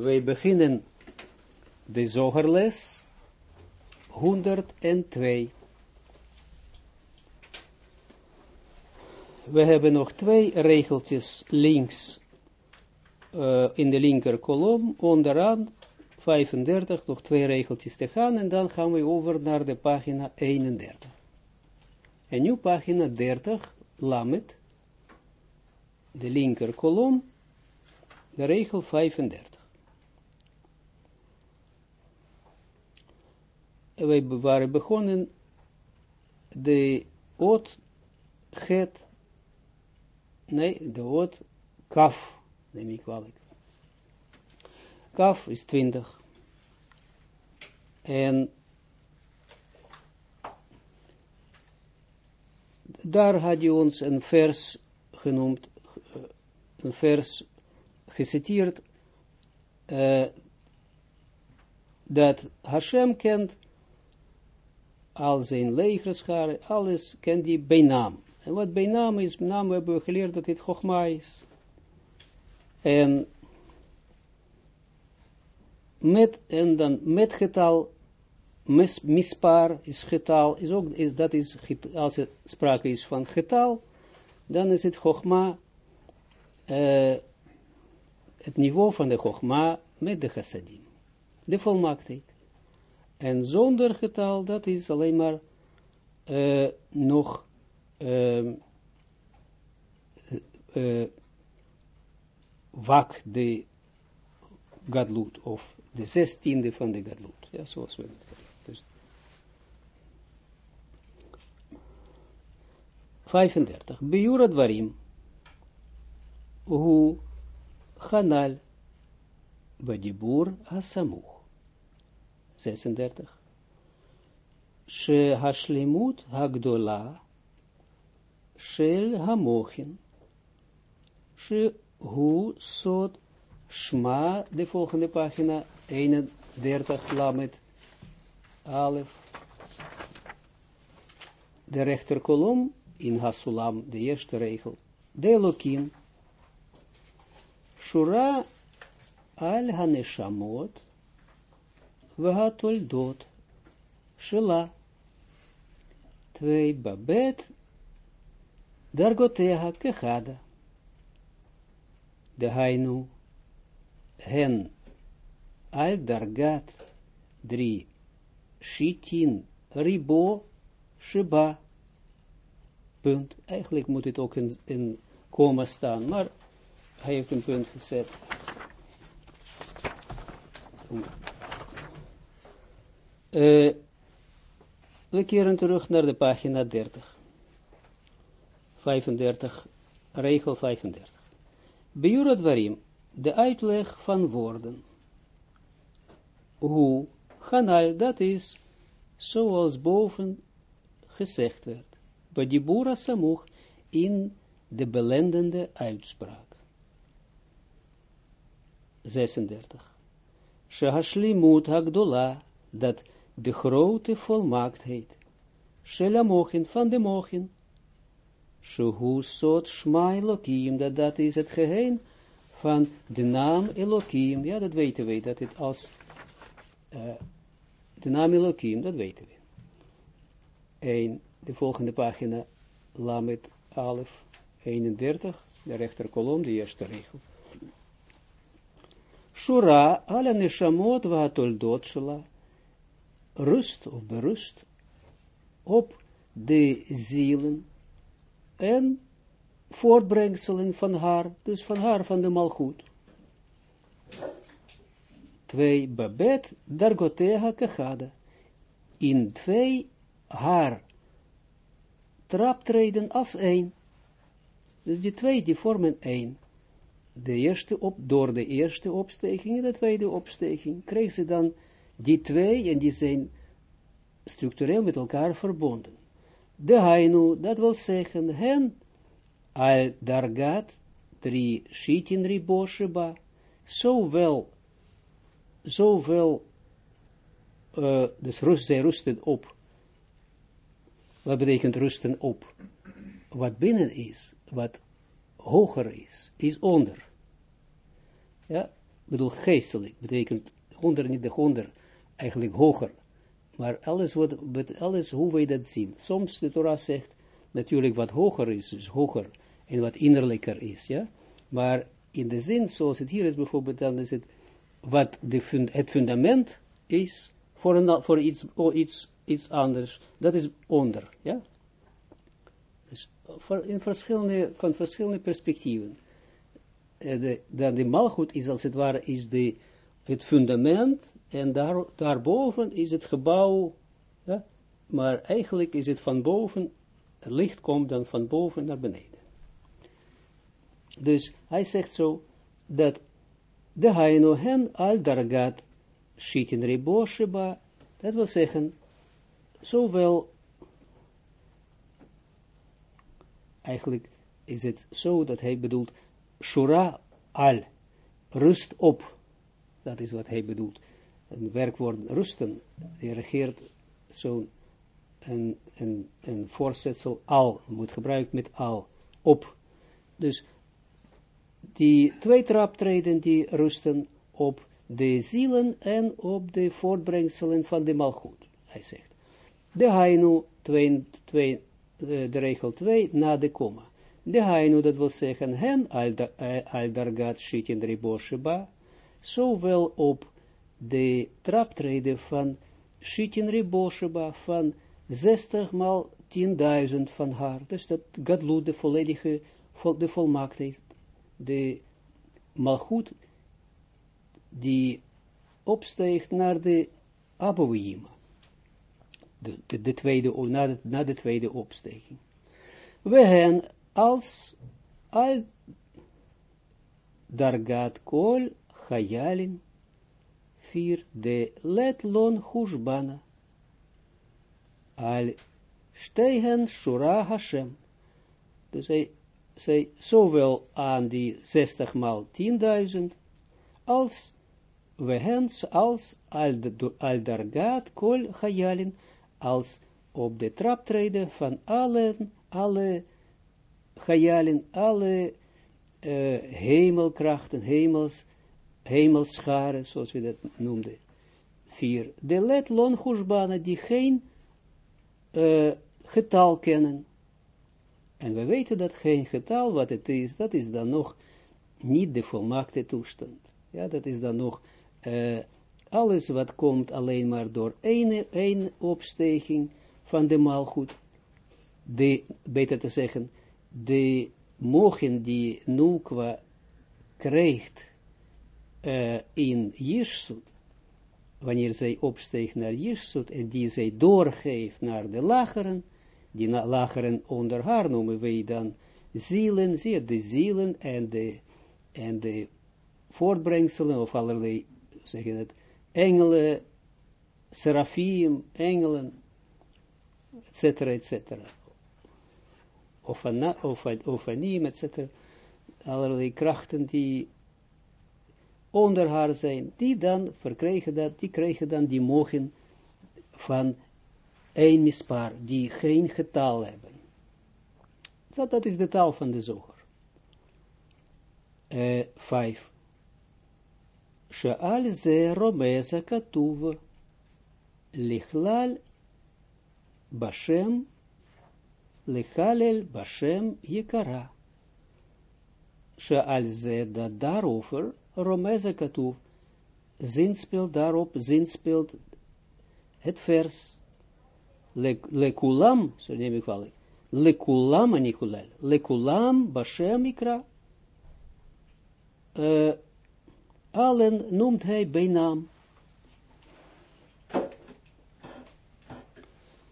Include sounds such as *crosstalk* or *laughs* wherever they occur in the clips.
Wij beginnen de zogerles 102. We hebben nog twee regeltjes links uh, in de linker kolom, onderaan 35, nog twee regeltjes te gaan, en dan gaan we over naar de pagina 31. En nu pagina 30, Lamet, de linker kolom, de regel 35. Wij waren begonnen de oot het, nee, de oot kaf, neem ik kwalijk. Kaf is 20. En daar had je ons een vers genoemd, een vers geciteerd, uh, dat Hashem kent al zijn legerscharen, alles kent hij bij naam. En wat bij naam is, naam hebben we geleerd dat dit Chogma is. En met, en dan met getal, mis, mispaar is getal, is ook, is, dat is, als er sprake is van getal, dan is het Chogma, uh, het niveau van de Chogma met de chassadim. De volmaaktheid. En zonder getal, dat is alleen maar uh, nog uh, wak de gadlut, of de zestiende van de gadlut. Ja, zoals we het dus 35. Biura dwarim. Hu Hanal Badibur Asamuch. 36. She hashlimut hagdola shel hamochin. She hu sod shma, de volgende pagina, 31 lamet, alef. De rechterkolom in Hasulam, de eerste regel. De Elohim. Shura al haneshamot והתולדות שלה. twee babet dargotega kechada. De hainu hen al dargat drie shitin ribo sheba. Punt. Eigenlijk moet het ook in, in komma staan, maar hij heeft een punt gezet. Uh, we keren terug naar de pagina 30. 35, regel 35. Bejurad warim, de uitleg van woorden. Hoe, Hanal, dat is zoals boven gezegd werd. Badibura samuch in de belendende uitspraak. 36. Shehashlimut hagdola, dat de grote volmaaktheid. Shela mochin van de mochin. Shehu sot shma Elohim, dat dat is het geheim van de naam Elohim. Ja, dat weten we, dat het als uh, de naam Elohim, dat weten we. En de volgende pagina, Lamet Alef 31, de rechterkolom, de eerste regel. Shura, alle neshamot wa toldot rust of berust op de zielen en voortbrengselen van haar, dus van haar, van de malgoed. Twee, babet, dargotega kechada. In twee, haar traptreden als één. Dus die twee, die vormen één. De eerste op, door de eerste opsteking en de tweede opsteking, kreeg ze dan die twee, en die zijn structureel met elkaar verbonden. De Hainu, dat wil zeggen, hen, al dargat, drie shitin ribo sheba, zowel, zowel, uh, dus rust, zij rusten op. Wat betekent rusten op? Wat binnen is, wat hoger is, is onder. Ja, bedoel geestelijk, betekent honder, niet de honder, eigenlijk hoger. Maar alles, wat, alles hoe wij dat zien. Soms de Torah zegt, natuurlijk wat hoger is, dus hoger, en wat innerlijker is, ja. Maar in de zin, zoals het hier is bijvoorbeeld, dan is het, wat het fundament is, voor, een, voor iets, iets, iets anders, dat is onder, ja. Dus in verschillende, van verschillende perspectieven. Eh, de, dan de malgoed is als het ware, is de, het fundament, en daar, daarboven is het gebouw, maar eigenlijk is het van boven, het licht komt dan van boven naar beneden. Dus hij zegt zo, dat de haino hen al dargat shitin ribosheba, dat wil zeggen, zowel, eigenlijk is het zo dat hij bedoelt, shura al, rust op, dat is wat hij bedoelt. Een werkwoord rusten, die regeert zo'n een, een, een voorzetsel al, moet gebruikt met al, op. Dus die twee traptreden die rusten op de zielen en op de voortbrengselen van de malgoed. Hij zegt, de hainu, twee, twee, eh, de regel 2, na de komma. De hainu, dat wil zeggen, hen al dargat shitin ribosheba, zowel op de traptreden van shitin ribosheba, van 60 maal 10.000 van haar. Dus dat gadloed, de volledige, de volmaaktheid de malchut die opsteegt naar de Abouima. De, de, de, tweede, na, de, na de tweede opstijging. We hen als al dargat kol chayalin vier de letlon hushbana al stegen shura Hashem. Dus hij zij zowel aan die 60 maal 10.000, als we hen, als al dargat kol chayalin, als op de traptreden van alle, alle chayalin, alle uh, hemelkrachten, hemels, hemelscharen, zoals we dat noemden. Vier. De let lon die geen uh, getal kennen. En we weten dat geen getal wat het is, dat is dan nog niet de volmaakte toestand. Ja, dat is dan nog uh, alles wat komt alleen maar door één, één opstijging van de maalgoed. De, beter te zeggen, de mogen die Nukwa krijgt uh, in Jirsut, wanneer zij opsteegt naar Jirsut en die zij doorgeeft naar de lageren, die lageren onder haar noemen wij dan zielen, zie je, de zielen en de, en de voortbrengselen of allerlei, zeg je het, engelen, serafim, engelen, etc. etc. Of, of, of anim, etc. Allerlei krachten die onder haar zijn, die dan verkrijgen dat, die krijgen dan die mogen van een mispaar, die geen getal hebben. So, dat is de taal van de zoger. Uh, vijf. She'al ze romeza katuv lichlal bashem lichalel bashem yikara. She'al ze dat daarover romeza katuv zinspeelt daarop, zinspeelt het vers. Lekulam, zo neem ik wel, lekulam anikulel, lekulam bashem ikra, uh, allen noemt hij bij naam.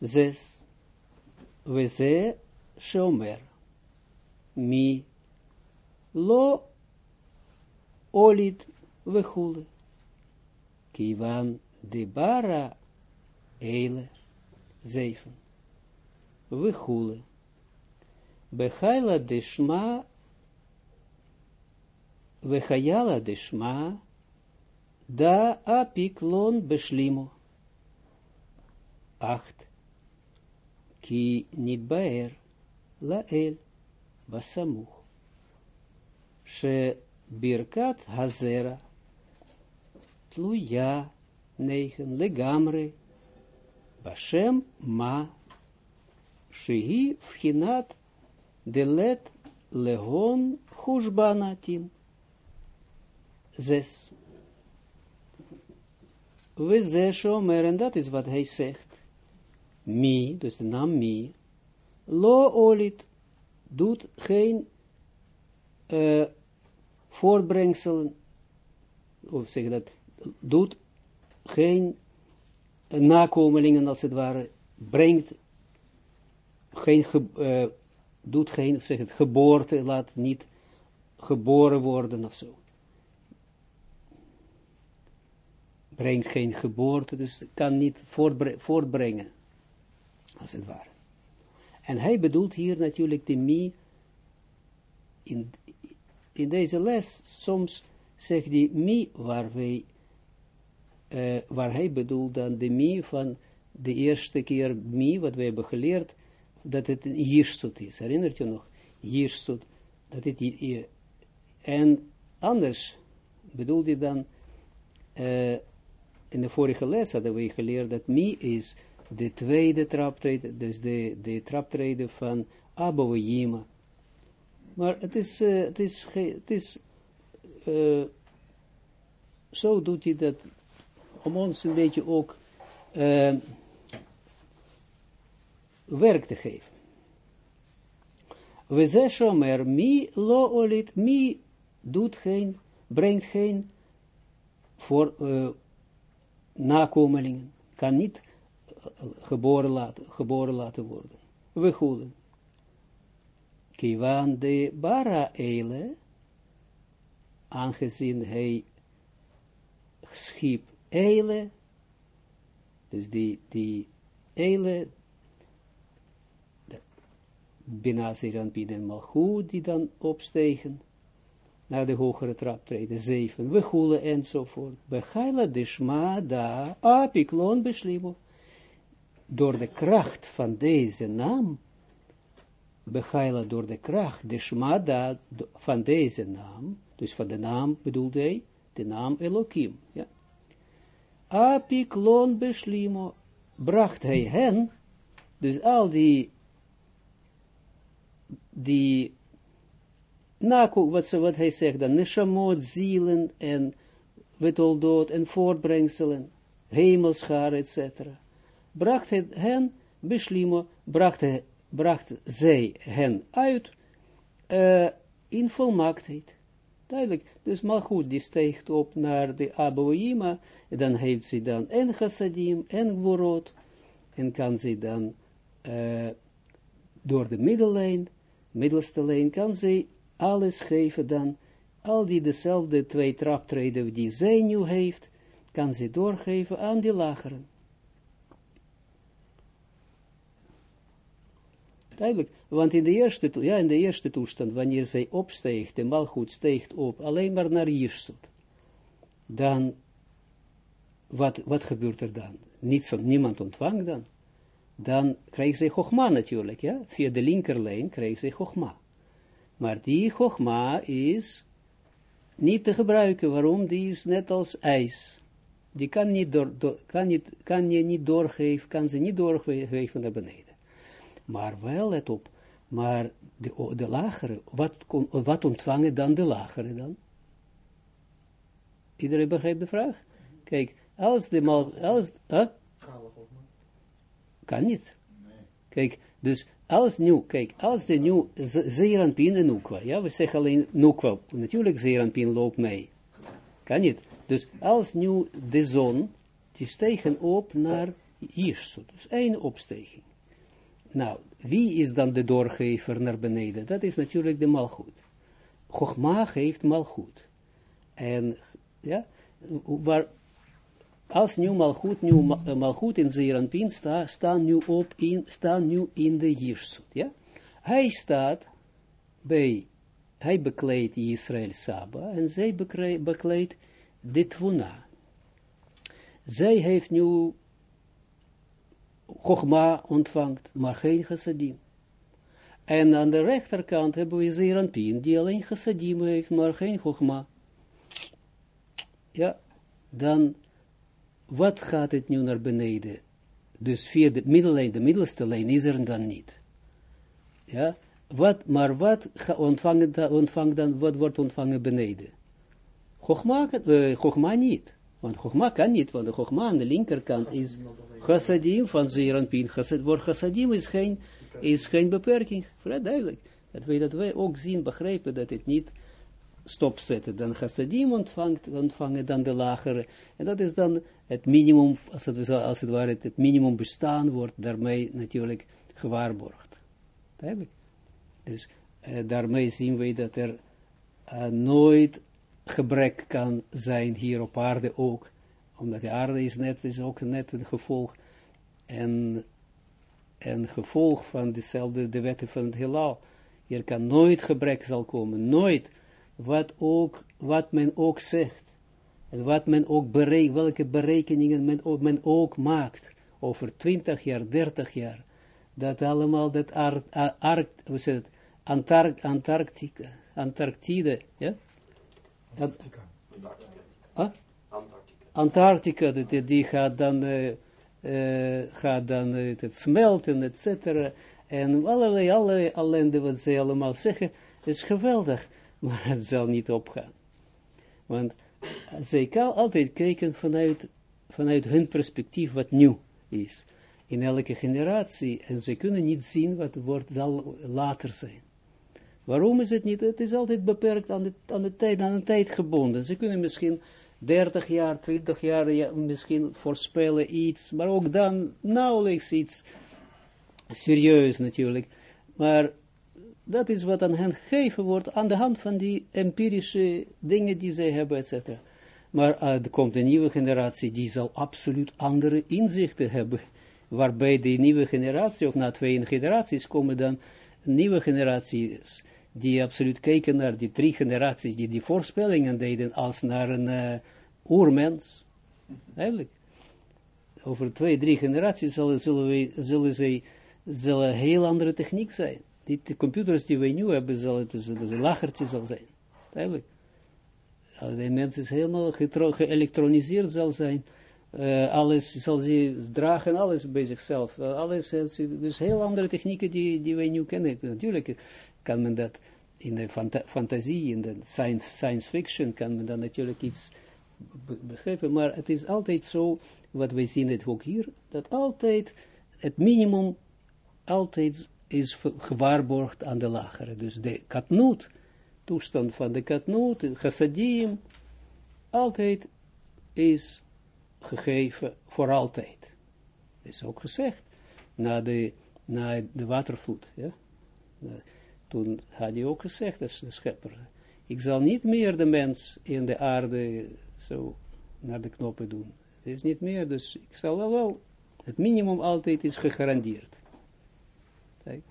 Zes, we ze shomer, mi, lo, olid, vechule, kivan de bara, eile. 7. Wechule. Bechaila de shma, Wechayala de shma, da apiklon beslimo. 8. Ki nitbaer lael basamuch. She birkat hazera tluja, negen, legamre, Bashem ma, shehi vchinat, de let legon hushbanatin. Zes. We zeshomer, en dat is wat hij zegt. Mi, dus de naam mi, lo olit, doet geen voortbrengselen, of zeg dat, doet geen nakomelingen als het ware, brengt geen, uh, doet geen, zeg het, geboorte, laat niet geboren worden of zo. Brengt geen geboorte, dus kan niet voortbrengen, als het ware. En hij bedoelt hier natuurlijk de mi, in, in deze les, soms zegt hij mi, waar wij, uh, waar hij bedoelt dan de mi van de eerste keer mi, wat wij hebben geleerd, dat het een jirsut is. Herinnert je nog? Jirsut. Dat het, en anders bedoelde hij dan, uh, in de vorige les hadden we geleerd dat mi is de tweede traptreden, dus de, de traptreden van Abouhima. Maar het is, uh, het is, het is uh, zo doet hij dat om ons een beetje ook uh, werk te geven. We zeggen maar, mi lo olit, mi doet geen, brengt geen voor nakomelingen, kan niet geboren laten, geboren laten worden. We goeden. Kiwan de bara eile, aangezien hij schiep eile, dus die, die eile, Bina Zeranpin en Malchut, die dan opstegen, naar de hogere trap treden, zeven, we goelen enzovoort. De shma da, apiklon beslimo door de kracht van deze naam, begaila door de kracht, de shmada van deze naam, dus van de naam bedoelde hij, de naam Elohim, ja. Apiklon beslimo, bracht hij hen, dus al die, die, naku, wat, wat hij zegt dan, neshamot, zielen en wetoldot en voortbrengselen, hemelschar, etc bracht het hen, beslimo, bracht, bracht zij hen uit uh, in volmaaktheid. Duidelijk, dus goed, die steekt op naar de Aboima, dan heeft ze dan en chassadim en gvorot, en kan ze dan uh, door de middellijn, middelste lijn, kan ze alles geven dan, al die dezelfde twee traptreden die zij nu heeft, kan ze doorgeven aan die lageren. Want in de eerste, ja, in de eerste toestand, wanneer zij opsteegt, de malgoed steegt op, alleen maar naar Jirsut, dan, wat, wat gebeurt er dan? Niets, niemand ontvangt dan. Dan krijgt zij Chogma natuurlijk, ja, via de linkerlijn krijgt zij Chogma. Maar die Chogma is niet te gebruiken, waarom? Die is net als ijs. Die kan, niet door, kan, niet, kan je niet doorgeven, kan ze niet doorgeven naar beneden maar wel, let op, maar de, de lagere, wat, wat ontvangen dan de lagere dan? Iedereen begrijpt de vraag? Kijk, als de mal, als, huh? kan niet. Kijk, dus als nu, kijk, als de nu Zeeranpin en Nukwa, ja, we zeggen alleen Nukwa, natuurlijk Zeeranpin loopt mee. Kan niet. Dus als nu de zon, die stegen op naar Jirsut, dus één opstijging. Nou, wie is dan de doorgever naar beneden? Dat is natuurlijk de malgoed. Chogma geeft malgoed. En, ja, waar, als nu malgoed, nu malgoed in Zeranpin sta, staan nu op in, staan nu in de Jirsut, ja. Hij staat bij, hij bekleedt Israël Saba en zij bekleedt de Tvuna. Zij heeft nu Chogma ontvangt, maar geen chassadim. En aan de rechterkant hebben we Zeranpin, die alleen chassadim heeft, maar geen Chogma. Ja, dan wat gaat het nu naar beneden? Dus via de middellijn, de middelste lijn is er dan niet. Ja, wat, maar wat ontvangt dan, ontvang dan, wat wordt ontvangen beneden? Chogma, uh, niet. Want Chogma kan niet, want de Chogma aan de linkerkant is chassadim van Zeranpin. Chassad, voor chassadim is geen, is geen beperking. Vrij duidelijk. Dat wij, dat wij ook zien, begrijpen dat het niet stopzetten. Dan chassadim ontvangt, ontvangen dan de lagere. En dat is dan het minimum, als het, als het ware, het minimum bestaan wordt daarmee natuurlijk gewaarborgd. Duidelijk. Dus uh, daarmee zien we dat er uh, nooit gebrek kan zijn hier op aarde ook. Omdat de aarde is, net, is ook net een gevolg en een gevolg van dezelfde, de wetten van het heelal. Hier kan nooit gebrek zal komen, nooit. Wat, ook, wat men ook zegt. En wat men ook berekent, welke berekeningen men ook, men ook maakt. Over 20 jaar, 30 jaar. Dat allemaal, dat ar, ar, ar, Antarctica, Antarctide, ja? Antarctica. Huh? Antarctica, die, die gaat dan, uh, uh, gaat dan uh, het smelten, et cetera. En allerlei, allerlei ellende wat ze allemaal zeggen, is geweldig, *laughs* maar het zal niet opgaan. Want zij kan altijd kijken vanuit, vanuit hun perspectief wat nieuw is. In elke generatie. En ze kunnen niet zien wat wordt zal later zijn. Waarom is het niet? Het is altijd beperkt aan de, aan de tijd, aan de tijd gebonden. Ze kunnen misschien 30 jaar, 20 jaar ja, misschien voorspellen iets, maar ook dan nauwelijks iets serieus natuurlijk. Maar dat is wat aan hen gegeven wordt aan de hand van die empirische dingen die zij hebben, etc. Maar uh, er komt een nieuwe generatie die zal absoluut andere inzichten hebben. Waarbij die nieuwe generatie, of na twee generaties, komen dan nieuwe generaties die absoluut kijken naar die drie generaties die die voorspellingen deden als naar een uh, oermens. Eigenlijk. Over twee, drie generaties zullen, zullen, wij, zullen zij heel andere techniek zijn. Die computers die wij nu hebben, zullen het een lachertje zal zijn. Eigenlijk. De mens is helemaal geëlektroniseerd zal zijn. Uh, alles zal ze dragen, alles bij zichzelf. alles, dus heel andere technieken die, die wij nu kennen. Natuurlijk kan men dat in de fantasie, in de science, fiction, kan men dan natuurlijk iets begrijpen, maar het is altijd zo, wat wij zien het ook hier, dat altijd het minimum altijd is gewaarborgd aan de lagere. Dus de katnoot, toestand van de katnoot, chassadim, altijd is gegeven voor altijd. Dat is ook gezegd, na de, na de watervloed, ja toen had hij ook gezegd, dat is de schepper, ik zal niet meer de mens in de aarde zo naar de knoppen doen. Het is niet meer, dus ik zal wel, het minimum altijd is gegarandeerd. Kijk.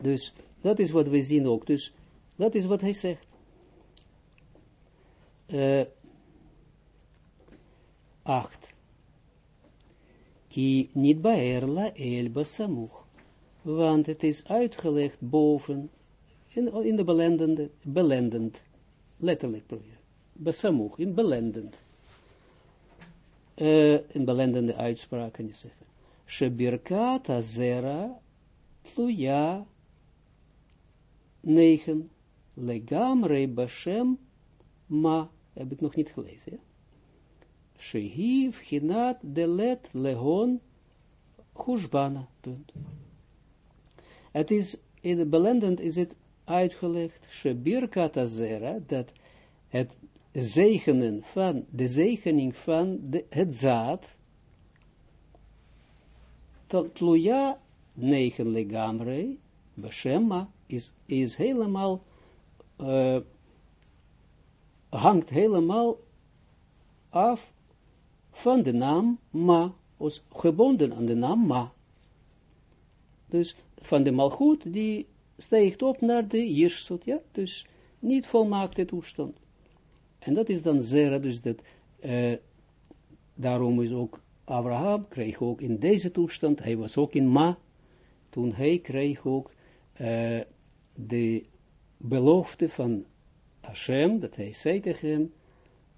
Dus dat is wat we zien ook. Dus dat is wat hij zegt. Uh, acht. Ki niet baerla el basamuch want het is uitgelegd boven, in, in de belendende, belendend, letterlijk probeer, besamuch, in belendend, uh, in belendende uitspraak kan je zeggen, Shebirkat azera tluja 9, legamre bashem ma, heb ik nog niet gelezen, ja? Shehiv hinat delet legon hushbana, punt. Het is, in de belendend is het uitgelegd, Shebirkat dat het zegenen van, de zegening van de, het zaad, tot negen legamre, Beshema, is, is helemaal, uh, hangt helemaal af van de naam Ma, was gebonden aan de naam Ma. Dus van de malgoed, die stijgt op naar de jirsut, ja, dus niet volmaakte toestand. En dat is dan zera, dus dat, uh, daarom is ook Abraham, kreeg ook in deze toestand, hij was ook in Ma, toen hij kreeg ook uh, de belofte van Hashem, dat hij zei tegen hem,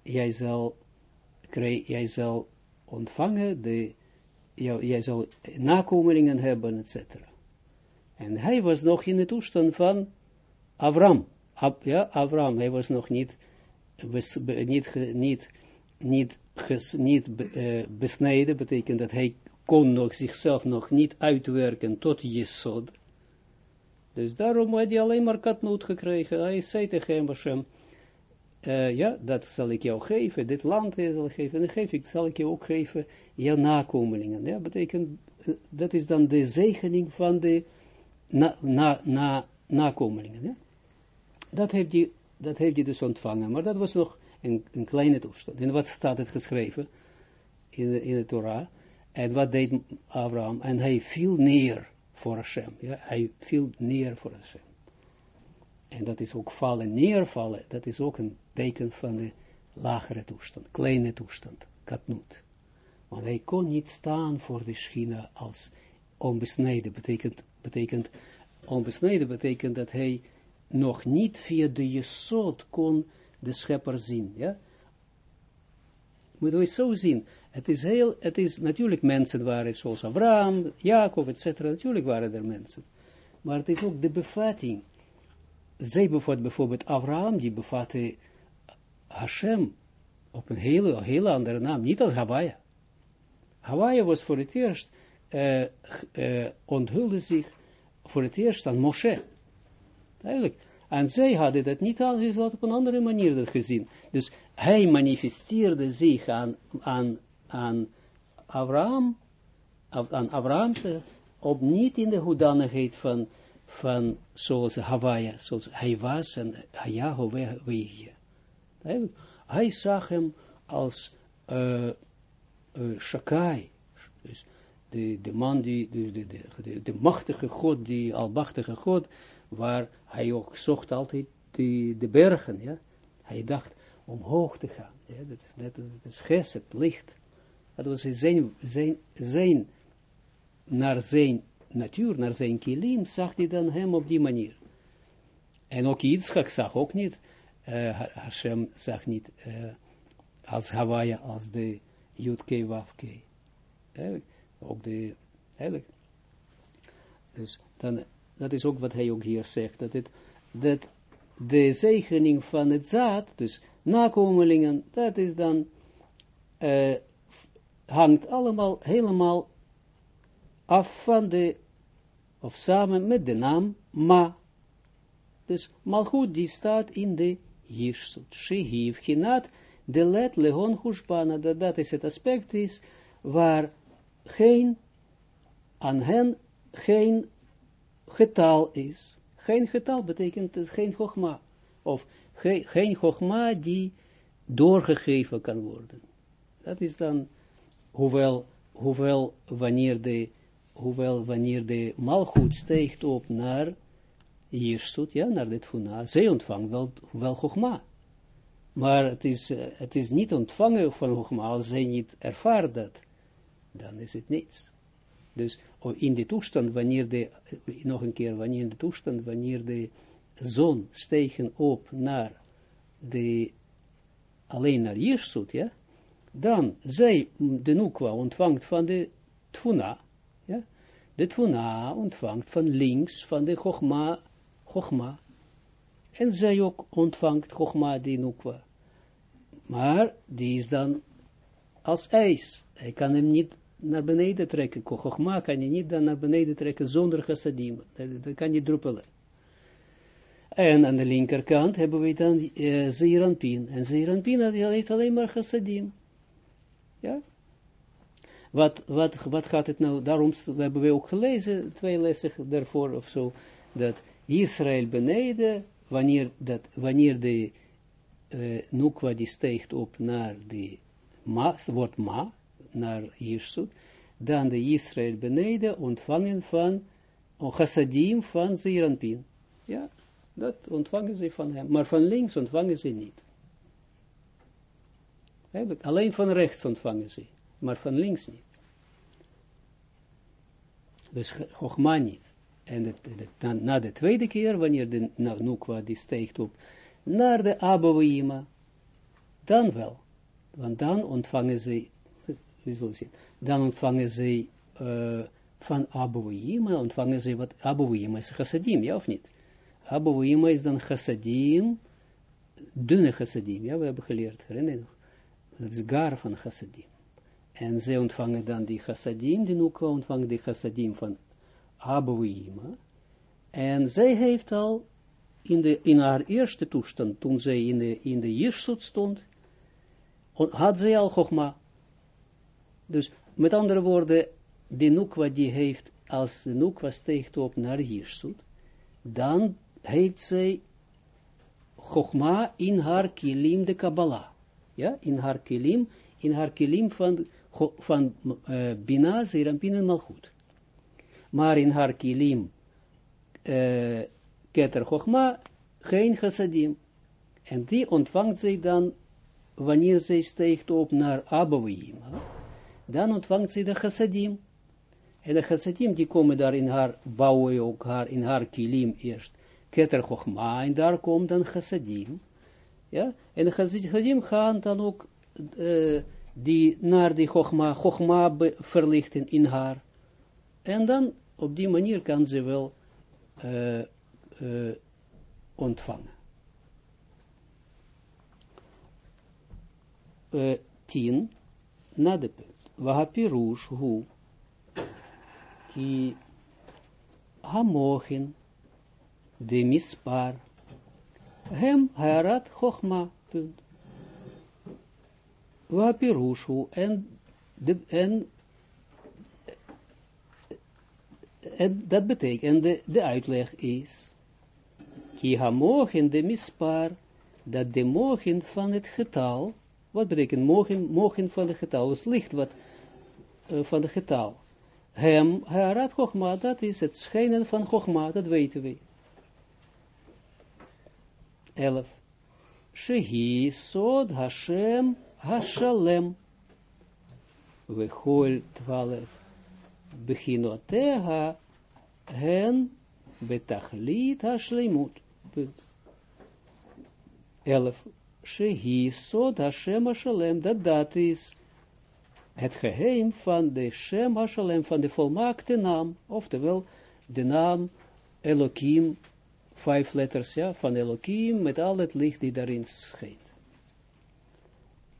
jij zal, jij zal ontvangen, de, jou, jij zal nakomelingen hebben, etc. En hij was nog in de toestand van Avram. Ja, Avram, hij was nog niet, niet, niet, niet, niet uh, besneden, betekent dat hij kon nog zichzelf nog niet uitwerken tot Jesod. Dus daarom had hij alleen maar katnoot gekregen. Hij zei tegen hem, uh, ja, dat zal ik jou geven, dit land zal ik geven, en dan geef ik, zal ik je ook geven, jouw nakomelingen. Ja, betekent, uh, dat is dan de zegening van de na, na, na, nakomelingen. Dat, heeft hij, dat heeft hij dus ontvangen, maar dat was nog een, een kleine toestand. En wat staat het geschreven in de, in de Torah? En wat deed Abraham? En hij viel neer voor Hashem. Ja? Hij viel neer voor Hashem. En dat is ook vallen, neervallen, dat is ook een teken van de lagere toestand, kleine toestand, katnoet. Want hij kon niet staan voor de schina als onbesneden, betekent, betekent, onbesneden betekent dat hij nog niet via de jesot kon de schepper zien, ja. Moeten we zo zien. Het is heel, het is natuurlijk mensen waren zoals Abraham, Jacob, etc. Natuurlijk waren er mensen. Maar het is ook de bevatting zij bevat bijvoorbeeld Abraham, die bevatte Hashem op een hele, hele andere naam, niet als Hawaii. Hawaii was voor het eerst, uh, uh, onthulde zich voor het eerst aan Moshe. Eigenlijk. En zij hadden dat niet al, ze op een andere manier dat gezien. Dus hij manifesteerde zich aan, aan, aan Abraham, aan Abraham, op niet in de hoedanigheid van van zoals Hawaii, zoals hij was en Yahweh Hij, zag hem als uh, dus de, de man die, de, de, de, machtige God, die almachtige God, waar hij ook zocht altijd de, de bergen, ja. Hij dacht omhoog te gaan, ja, dat is, dat, dat is licht. Dat was zijn, zijn, zijn, naar zijn natuur, naar zijn kilim, zag hij dan hem op die manier. En ook Yitzchak zag ook niet, uh, Hashem zag niet uh, als Hawaii, als de Yudke Wafke. Ook de, eigenlijk. Dus dan, dat is ook wat hij ook hier zegt, dat, het, dat de zegening van het zaad, dus nakomelingen, dat is dan, uh, hangt allemaal helemaal af van de of samen met de naam Ma. Dus Malchut die staat in de Jirsut. Shehiv Hinat de legon hushbana. Dat, dat is het aspect is waar geen aan hen geen getal is. Geen getal betekent geen gogma. Of ge, geen gogma die doorgegeven kan worden. Dat is dan, hoewel, hoewel wanneer de hoewel wanneer de malgoed steekt op naar Jirsut, ja, naar de Tfuna, zij ontvangt wel, wel Chogma. Maar het is, uh, het is niet ontvangen van Chogma, als zij niet ervaart dat, dan is het niets. Dus in de toestand, wanneer de, nog een keer, wanneer in de toestand, wanneer de zon stegen op naar de, alleen naar Jirsut, ja, dan zij, de Nukwa, ontvangt van de Tfuna, de Tvuna ontvangt van links van de Chogma, Chogma. En zij ook ontvangt Chogma die Nukwa. Maar die is dan als ijs. Hij kan hem niet naar beneden trekken. Chogma kan je niet dan naar beneden trekken zonder chassadim. Dat, kan je druppelen. En aan de linkerkant hebben we dan uh, Zeeranpin. En Zeeranpin heeft alleen maar chassadim. Ja? Wat, wat, wat gaat het nou, daarom hebben we ook gelezen, twee lessen daarvoor of zo, dat Israël beneden, wanneer, dat, wanneer de uh, Nukwa die steekt op naar de ma, ma, naar Jirsut, dan de Israël beneden ontvangen van chassadim van Zeranpin. Ja, dat ontvangen ze van hem, maar van links ontvangen ze niet. Alleen van rechts ontvangen ze maar van links niet. Dus Chogma niet. En het, na, de tweede keer, wanneer de Nukwa die steekt op naar de Abouima, dan wel. Want dan ontvangen ze, we zullen zien, dan ontvangen ze uh, van Abouima, ontvangen ze wat Abouima is chassadim, ja of niet? Abouima is dan chassadim, dunne chassadim, ja, we hebben geleerd, herinner je nog? Dat is gar van chassadim. En zij ontvangen dan die chassadim, die Nukwa ontvangen die chassadim van Abouima. En zij heeft al in, de, in haar eerste toestand, toen zij in de, in de Jirsut stond, had zij al Chogma. Dus met andere woorden, de Nukwa die heeft, als de Nukwa steekt op naar Jirsut, dan heeft zij Chogma in haar kilim de Kabbalah. Ja, in haar kilim, in haar kilim van, van uh, Bina, Zerampin en Malchut. Maar in haar kilim, uh, Keter Chogma, geen chassadim. En die ontvangt zij dan, wanneer zij steekt op naar Abouim, dan ontvangt zij de chassadim. En de chassadim, die komen daar in haar, bouwen ook haar, in haar kilim eerst, Keter Chochma, en daar komt dan chassadim. Ja, en de chassadim gaan dan ook, uh, die naar die Chochma, Chochma verlichten in haar. En dan, op die manier kan ze wel uh, uh, ontvangen. Uh, tien, na de punt. Wahapirush hu, ki hamochin, de mispar, hem harat chochma, punt. Wahapirush hu, en, de, en en dat betekent, en de, de uitleg is, ki mogen de mispar, dat de mogen van het getal, wat betekent mogen, mogen van het getal, is licht wat uh, van het getal. Hem, harat chogma, dat is het schijnen van chogma, dat weten we. 11. Shehi sod Hashem Hashalem. Vechol 12. Beginoteha hen betachlit hashleimut. Punt. Elf. Shehi sod Hashem dat dat is het geheim van de Shem Hashalem, van de volmaakte naam, oftewel de naam Elohim, vijf letters, ja, van Elohim, met al het licht die daarin schijnt.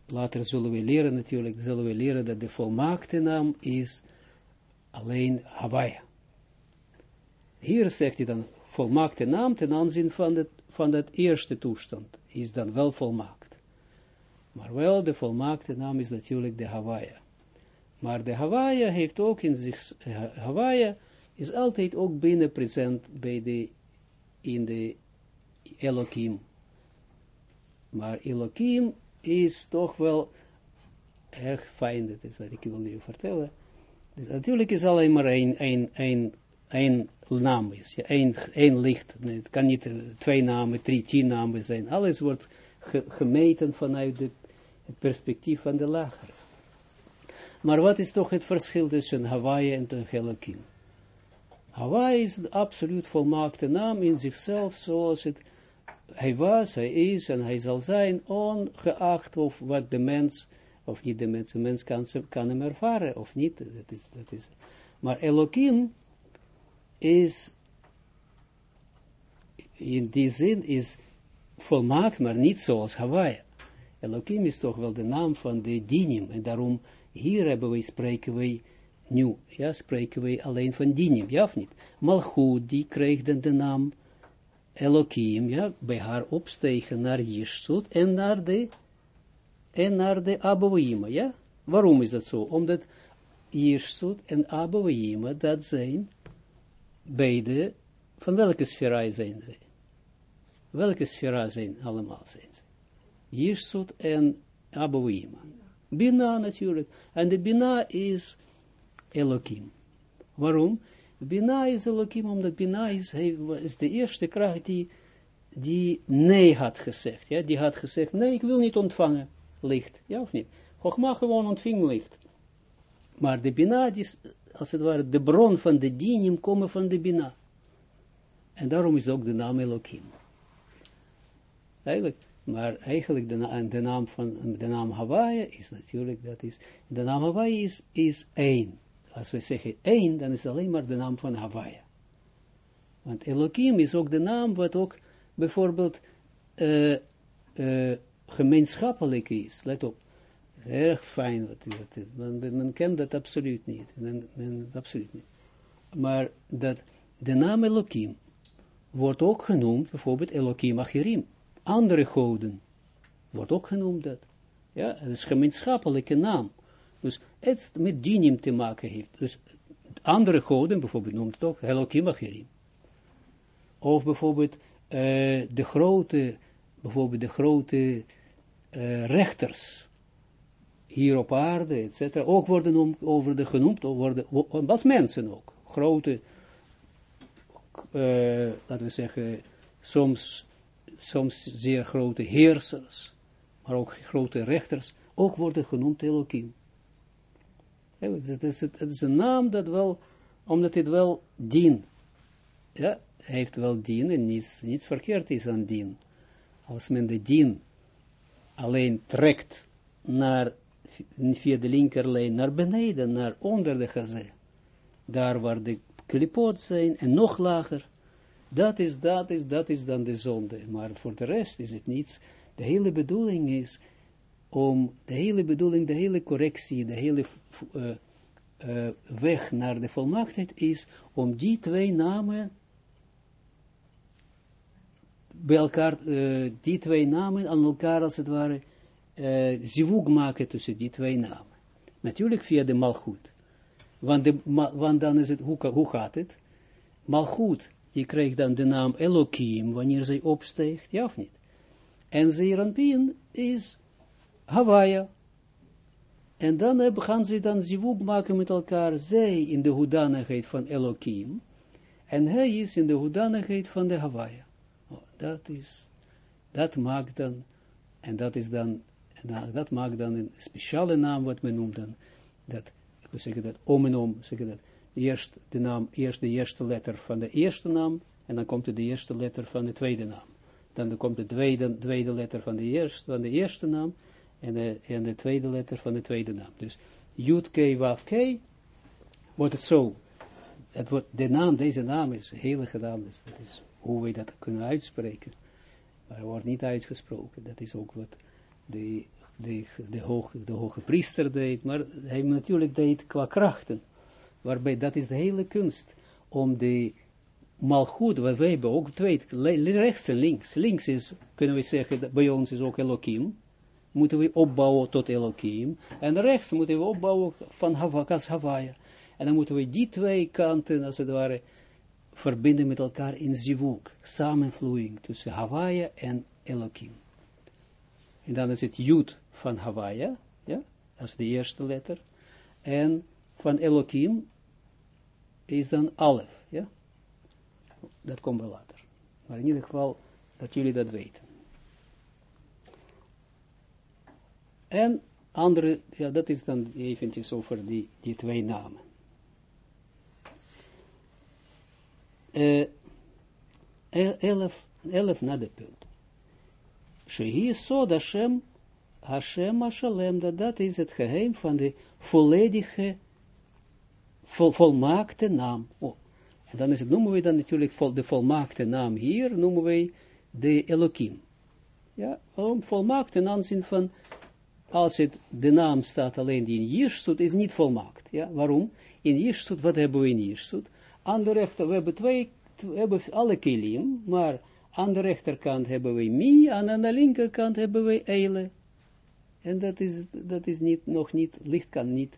Later zullen we leren natuurlijk, zullen we leren dat de volmaakte naam is alleen Hawaii. Hier zegt hij dan volmaakte naam ten aanzien van, het, van eerste toestand, is dan wel volmaakt. Maar wel de volmaakte naam is natuurlijk de Hawaii. Maar de Hawaii heeft ook in zich, uh, Hawaii is altijd ook binnen present bij de, in de Elohim. Maar Elohim is toch wel erg fijn, dat is wat ik wil je vertellen. Dus natuurlijk is alleen maar één, één, één, één naam is, ja, één, licht. het kan niet uh, twee namen, drie, tien namen zijn. Alles wordt ge, gemeten vanuit de, het perspectief van de lager. Maar wat is toch het verschil tussen Hawaii en Elohim? Hawaii is een absoluut volmaakte naam in zichzelf, zoals het hij was, hij is en hij zal zijn, ongeacht of wat de mens, of niet de mens, mens kan, kan hem ervaren, of niet, dat is, dat is. Maar Elohim is, in die zin is volmaakt, maar niet zoals Hawaii. Elohim is toch wel de naam van de dinim, en daarom hier hebben wij, spreken wij nu, ja, spreken wij alleen van dinim, ja of niet? Malchut, die kreeg dan de naam Elohim, ja, bij haar opstegen naar Jirsut en naar de, en naar de Abouima, ja? Waarom is dat zo? Omdat Jirsut en Abouima, dat zijn beide, van welke sfera zijn ze? Welke sfera zijn allemaal zijn ze? Jirsut en Abouima. Bina natuurlijk. En de Bina is Elohim. Waarom? Bina is Elohim, omdat Bina is, is de eerste kracht die, die nee had gezegd. Ja? Die had gezegd, nee, ik wil niet ontvangen licht. Ja of niet? Chogma gewoon ontving licht. Maar de Bina, is, als het ware, de bron van de dinim komen van de Bina. En daarom is ook de naam Elohim. Eigenlijk, Maar eigenlijk de, de naam van de naam Hawaii is natuurlijk, dat is, de naam Hawaii is, is één. Als we zeggen één, dan is het alleen maar de naam van Hawaii. Want Elohim is ook de naam wat ook bijvoorbeeld uh, uh, gemeenschappelijk is. Let op. Het is erg fijn wat, wat men, men kent dat absoluut niet. Men, men, absoluut niet. Maar dat de naam Elohim wordt ook genoemd, bijvoorbeeld Elohim Achirim. Andere goden wordt ook genoemd dat. Ja, het is gemeenschappelijke naam. Dus het met dinim te maken heeft. Dus andere goden, bijvoorbeeld noemt het ook Elohim Achirim. Of bijvoorbeeld uh, de grote, bijvoorbeeld de grote uh, rechters hier op aarde, etc. Ook worden om, over de genoemd, worden, als mensen ook. Grote, uh, laten we zeggen, soms, soms zeer grote heersers, maar ook grote rechters, ook worden genoemd Elohim. Het is, is een naam dat wel, omdat het wel dien, ja, heeft wel dien en niets, niets verkeerd is aan dien. Als men de dien alleen trekt naar, via de linkerlijn naar beneden, naar onder de gazé, daar waar de klipot zijn en nog lager, dat is, dat is, dat is dan de zonde. Maar voor de rest is het niets. De hele bedoeling is om, de hele bedoeling, de hele correctie, de hele uh, uh, weg naar de volmaaktheid is om die twee namen bij elkaar, uh, die twee namen aan elkaar als het ware, uh, zivug maken tussen die twee namen. Natuurlijk via de malgoed. Want, de, want dan is het, hoe, hoe gaat het? Malgoed, die krijgt dan de naam Elohim, wanneer zij opsteegt, ja of niet? En Zeranpien is Hawaii. En dan gaan ze dan zivug maken met elkaar, zij in de hoedanigheid van Elohim, en hij is in de hoedanigheid van de Hawaii dat is, dat maakt dan, en dat is dan, dat maakt dan een speciale naam, wat men noemt dan, dat, wil zeggen dat, om en om, zeggen dat, eerst de naam, eerst de eerste letter van de eerste naam, en dan komt de eerste letter van de tweede naam. Dan komt de tweede, tweede letter van de eerste, van de eerste naam, en de, en de tweede letter van de tweede naam. Dus Jud, K, Waf, K, wordt het zo. Het wordt, de naam, deze naam is heilige naam, dus dat is hoe wij dat kunnen uitspreken. Maar het wordt niet uitgesproken. Dat is ook wat de, de, de, hoge, de hoge priester deed. Maar hij natuurlijk deed qua krachten. Waarbij dat is de hele kunst. Om de malgoed, wat wij hebben ook twee, rechts en links. Links is, kunnen we zeggen, dat bij ons is ook Elohim. Moeten we opbouwen tot Elohim. En rechts moeten we opbouwen van Havakas Hawaii. En dan moeten we die twee kanten, als het ware, verbinden met elkaar in zivuk, samenvloeiing tussen Hawaii en Elohim. En dan is het Jud van Hawaii, ja, dat is de eerste letter, en van Elohim is dan Alef, ja. Dat komt wel later. Maar in ieder geval, dat jullie dat weten. En andere, ja, dat is dan eventjes over die, die twee namen. Uh, elf, elf na de punt. Shehi sod Hashem, Hashem Hashalem, dat, dat is het geheim van de volledige, vol, volmaakte naam. Oh. En dan is het, noemen we dan natuurlijk vol, de volmaakte naam hier, noemen we de Elohim. Ja, waarom volmaakt in aanzien van, als het, de naam staat alleen in Jirsut, is niet volmaakt. Ja, waarom? In Jirsut, wat hebben we in Jirsut? Aan de rechter, we hebben twee, we hebben alle kilim, maar aan de rechterkant hebben we mi, en aan de linkerkant hebben we eile. En dat is, dat is niet, nog niet, licht kan niet,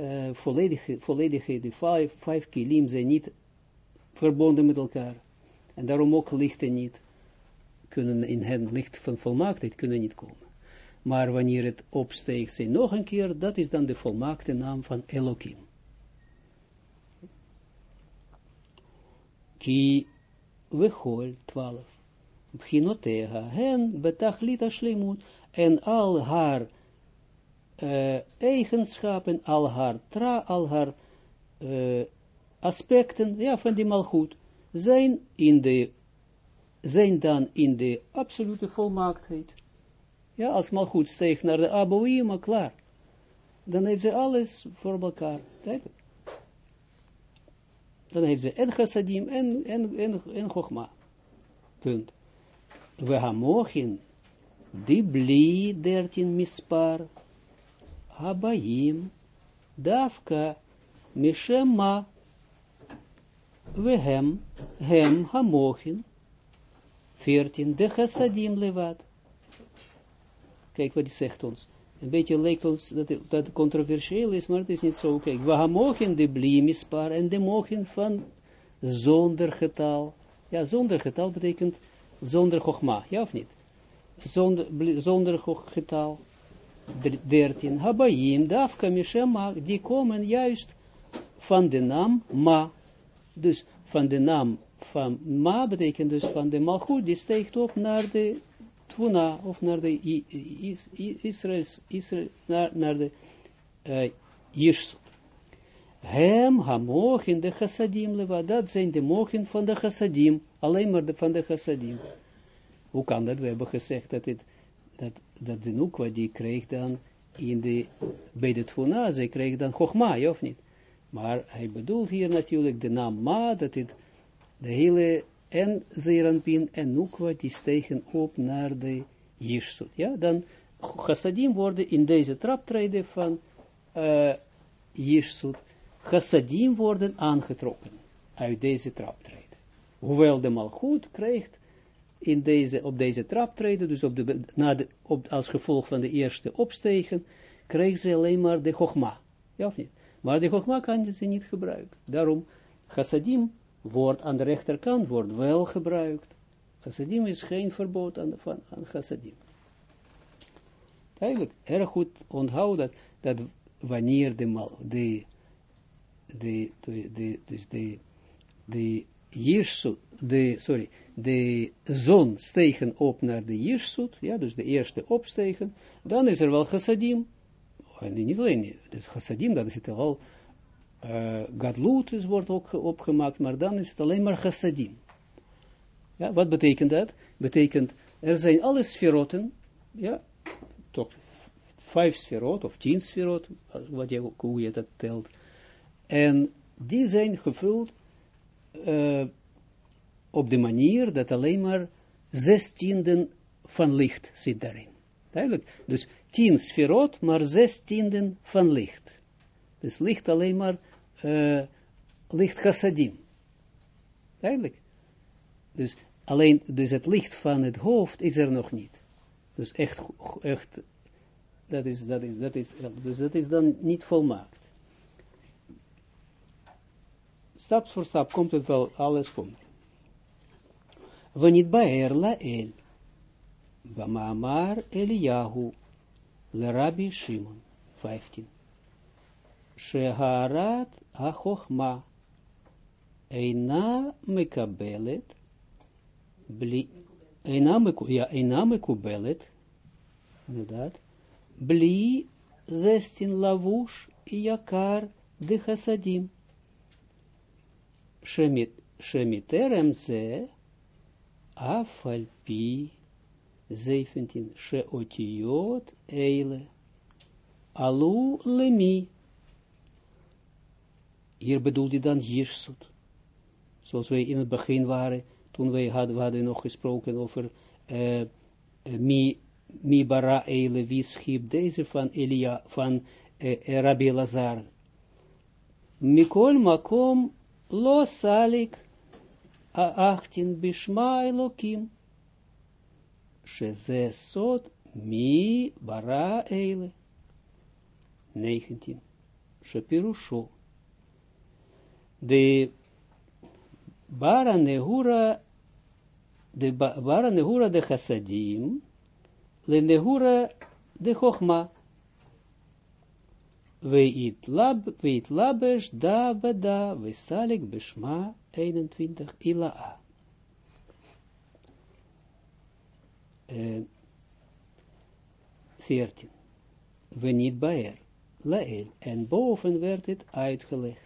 uh, volledig, volledig, de vijf, vijf kilim zijn niet verbonden met elkaar. En daarom ook lichten niet, kunnen in hen licht van volmaaktheid kunnen niet komen. Maar wanneer het opsteegt, zijn nog een keer, dat is dan de volmaakte naam van Elohim. Ki wechol twaalf. Bchinotega hen betachlit ashlemut. En al haar uh, eigenschappen, al haar tra, al haar uh, aspecten, ja, van die malgoed, zijn in de zijn dan in de absolute volmaaktheid. Ja, als goed steeg naar de Aboïma, klaar. Dan heeft ze alles voor elkaar. Dan heeft ze en chassadim en, en, en, en chogma. Punt. We hamochin, die bli dertien mispar, habayim, davka, mishema, we hem, hem hamochin, 14, de chassadim levat. Kijk wat hij zegt ons. Een beetje lijkt ons dat dat controversieel is, maar het is niet zo. Kijk, we mogen de blimispar en de mogen van zonder getal. Ja, zonder getal betekent zonder gogma, ja of niet? Zonder, zonder getal. 13. Habayim, dafka mishema, die komen juist van de naam ma. Dus van de naam van ma betekent dus van de malchut, die steekt op naar de tvuna, of naar de Israëls, Israël, naar, naar de uh. Hem, de chassadim leva, dat zijn de mogen van de chassadim, alleen maar de, van de chassadim. Hoe kan dat? We hebben gezegd dat, het, dat, dat de Nukwa die kreeg dan in de, bij de Tvuna, zij kreeg dan Chogma, of niet? Maar hij bedoelt hier natuurlijk de naam Ma, dat het de hele, en Zeranpin en Nukwa, die stegen op naar de Jirsut. Ja, dan chassadim worden in deze traptreden van uh, chassadim worden aangetrokken uit deze traptreden. Hoewel de malchut krijgt in deze, op deze traptreden, dus op de, na de, op, als gevolg van de eerste opstegen, krijgt ze alleen maar de chogma. Ja of niet? Maar de chogma kan ze niet gebruiken. Daarom, chassadim wordt aan de rechterkant wordt wel gebruikt. Chassadim is geen verbod aan, van, aan chassadim. Eigenlijk, erg goed onthoud dat, dat wanneer de, de, de, de, de, dus de, de Jirsut, de, sorry, de zon stegen op naar de Jirsut, ja, dus de eerste opstegen, dan is er wel chassadim. En niet alleen, dus chassadim, dat is het al uh, gadlut is, wordt ook opgemaakt, maar dan is het alleen maar chassadim. Ja, wat betekent dat? Betekent, er zijn alle sferoten, ja, toch vijf sferot of tien sferot, wat je, hoe je dat telt, en die zijn gevuld uh, op de manier dat alleen maar zestienden van licht zit daarin. Duidelijk. Dus tien sferot, maar zestienden van licht. Dus licht alleen maar uh, licht chassadim. Eigenlijk. Dus alleen, dus het licht van het hoofd is er nog niet. Dus echt, echt, dat is, dat is, dat is, dus dat is dan niet volmaakt. Stap voor stap komt het wel, alles komt. Wanneer bij la el, Bamamar Eliyahu, le Rabbi Shimon, 15. Sheharat ha-chochma eina mekabelet, bli, eina, ja, eina mekubelet, inderdaad, bli zestin lavush yakar de hasadim. Shemit, shemiterem ze, afalpi, 17, sheotiot eile, alu lemi, hier bedoelt dan Jirsut. Zoals wij in het begin waren, toen wij hadden, we hadden nog gesproken over uh, mi, mi bara eile, wie schiep deze van Elia, van uh, Rabbi Lazar. Mikol makom lo salik, achtin bishma elokim. Sheze sot mi bara eile. 19. Shapirusho de bara nehura, de bara nehura de chassadim, le nehura de chochma. Veit labesh da bada, vesalik beshma 21 ila'a. Uh, 14. We niet baer, lael, en boven werd het uitgelegd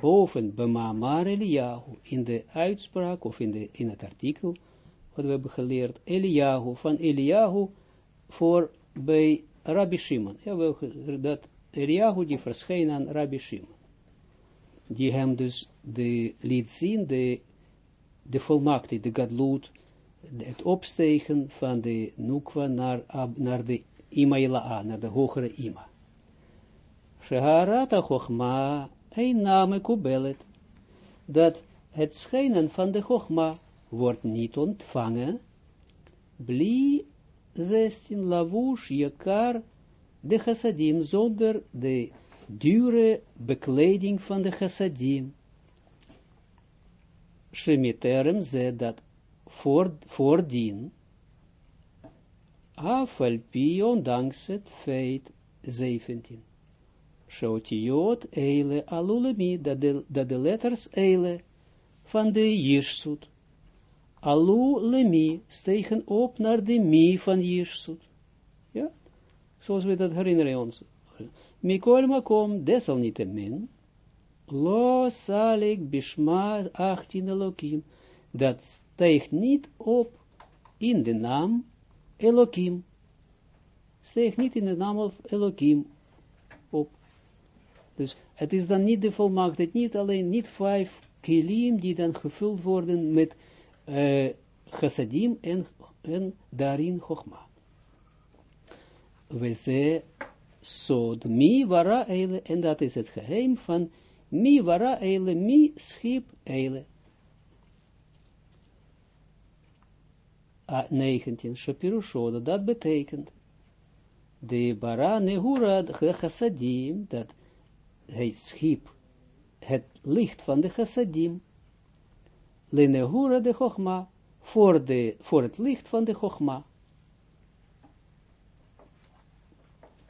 boven Bemamar Eliyahu, in de uitspraak, of in, de, in het artikel, wat we hebben geleerd, Eliyahu, van Eliyahu, voor bij Rabbi Shimon. Ja, we, dat Eliyahu die verscheen aan Rabbi Shimon. Die hem dus de, liet zien, de, de volmaakte, de gadloed, het opstegen van de Nukwa naar, naar de Ima Ila'a, naar de hogere Ima. Sheharata Chochma, een name kubelet, dat het schijnen van de Chochma wordt niet ontvangen, bli 16 lavush yakar de chassadim, zonder de dure bekleding van de chassadim. Shemiterem ze dat voor, voordien, afalpi, ondanks het feit, 17. Shotiot eile alulemi, dat de, dat de letters eile van de Jirsut, alu lemi, stegen op naar de mi van Jirsut. Ja, zoals we dat herinneren ons. Mikol makom, desalniettemin, lo salik bishma achtin elokim, dat steeg niet op in de naam Elohim. Steeg niet in de naam Elohim op. Dus het is dan niet de volmaakte, niet alleen, niet vijf kilim die dan gevuld worden met uh, chassadim en, en daarin chogma. We ze sod mi wara eile, en dat is het geheim van mi wara eile, mi schip eile. 19, Shapirushoda, dat betekent, de bara nehura chassadim, dat hij schiep het licht van de chassadim, le nehura de chogma, voor, de, voor het licht van de chogma.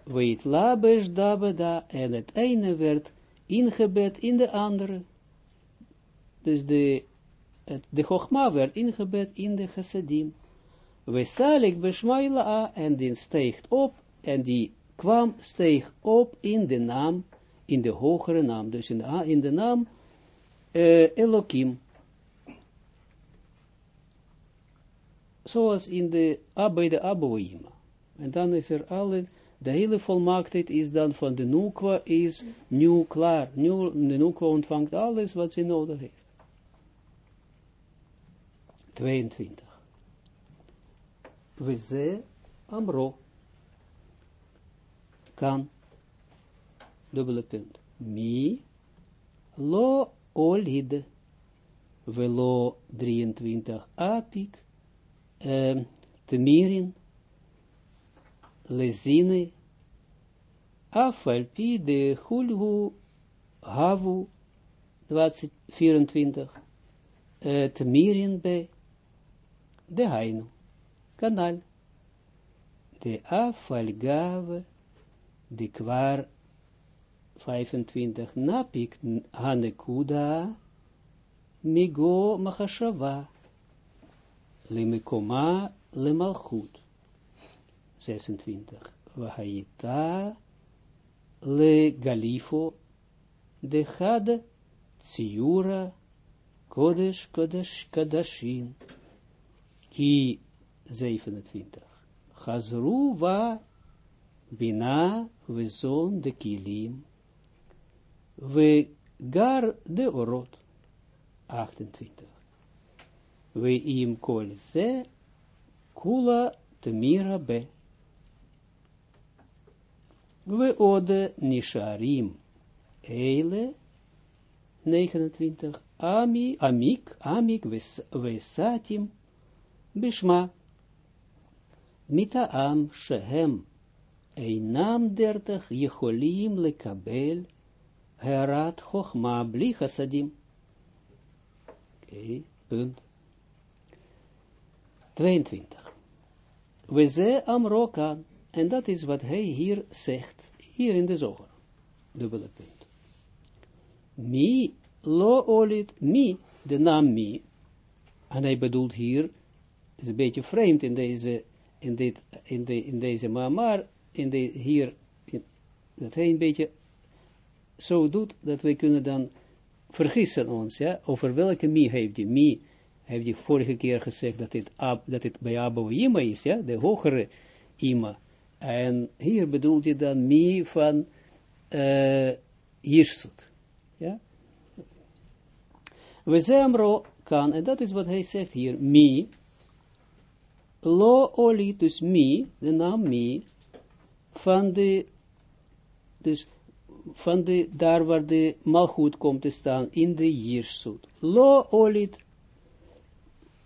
Weet la da, en het ene werd ingebed in de andere. Dus de, de chogma werd ingebed in de chassadim. We salik beshmaila en die steegt op, en die kwam, steeg op in de naam, in de hogere naam, dus in de, in de naam uh, Elohim. Zoals in de, bij de Aboima. En dan is er alle, de hele volmaaktheid is dan van de Nukwa is nu klaar. Nu, de Nukwa ontvangt alles wat ze nodig heeft. 22 we ze amro, kan, dubbele punt, mi, lo olid, velo 23 apik, eh, temirin, lezine, afalpi de hulhu, havu, 24, uh, temirin be, de hainu kanal. De afalgave, de kwar 25, napik hanekuda, migo machashava, lemekoma lemalchut. 26. Wahaita le galifo de had kodesh kodesh kadashin ki 27. Chazru va bina zon de kilim we gar de orot 28. We im kol kula temira be. We ode nisharim eile 29. Ami, amik, amik, vesatim, bishma Mitaam shehem einam dertig jecholim lekabel herat chochma bli chassadim. Oké, punt. 22. We ze amrokan, en dat is wat hij hier zegt, hier in de zoger. Dubbele punt. Mi lo olit, mi, de naam mi, en hij bedoelt hier, is een beetje vreemd in deze in, dit, in, de, in deze maar in de, hier, dat hij een beetje zo doet, dat wij kunnen dan vergissen ons, ja, over welke mi heeft hij. Mi heeft hij vorige keer gezegd dat het, dat het bij Abba Ima is, ja, de hogere Ima. En hier bedoelt hij dan mi van uh, Jirsut. Ja. We zemro kan, en dat is wat hij zegt hier, mi, lo oli, dus mi, de naam mi, van de, dus van de, daar waar de malgoed komt te staan, in de Jirsut. Lo olit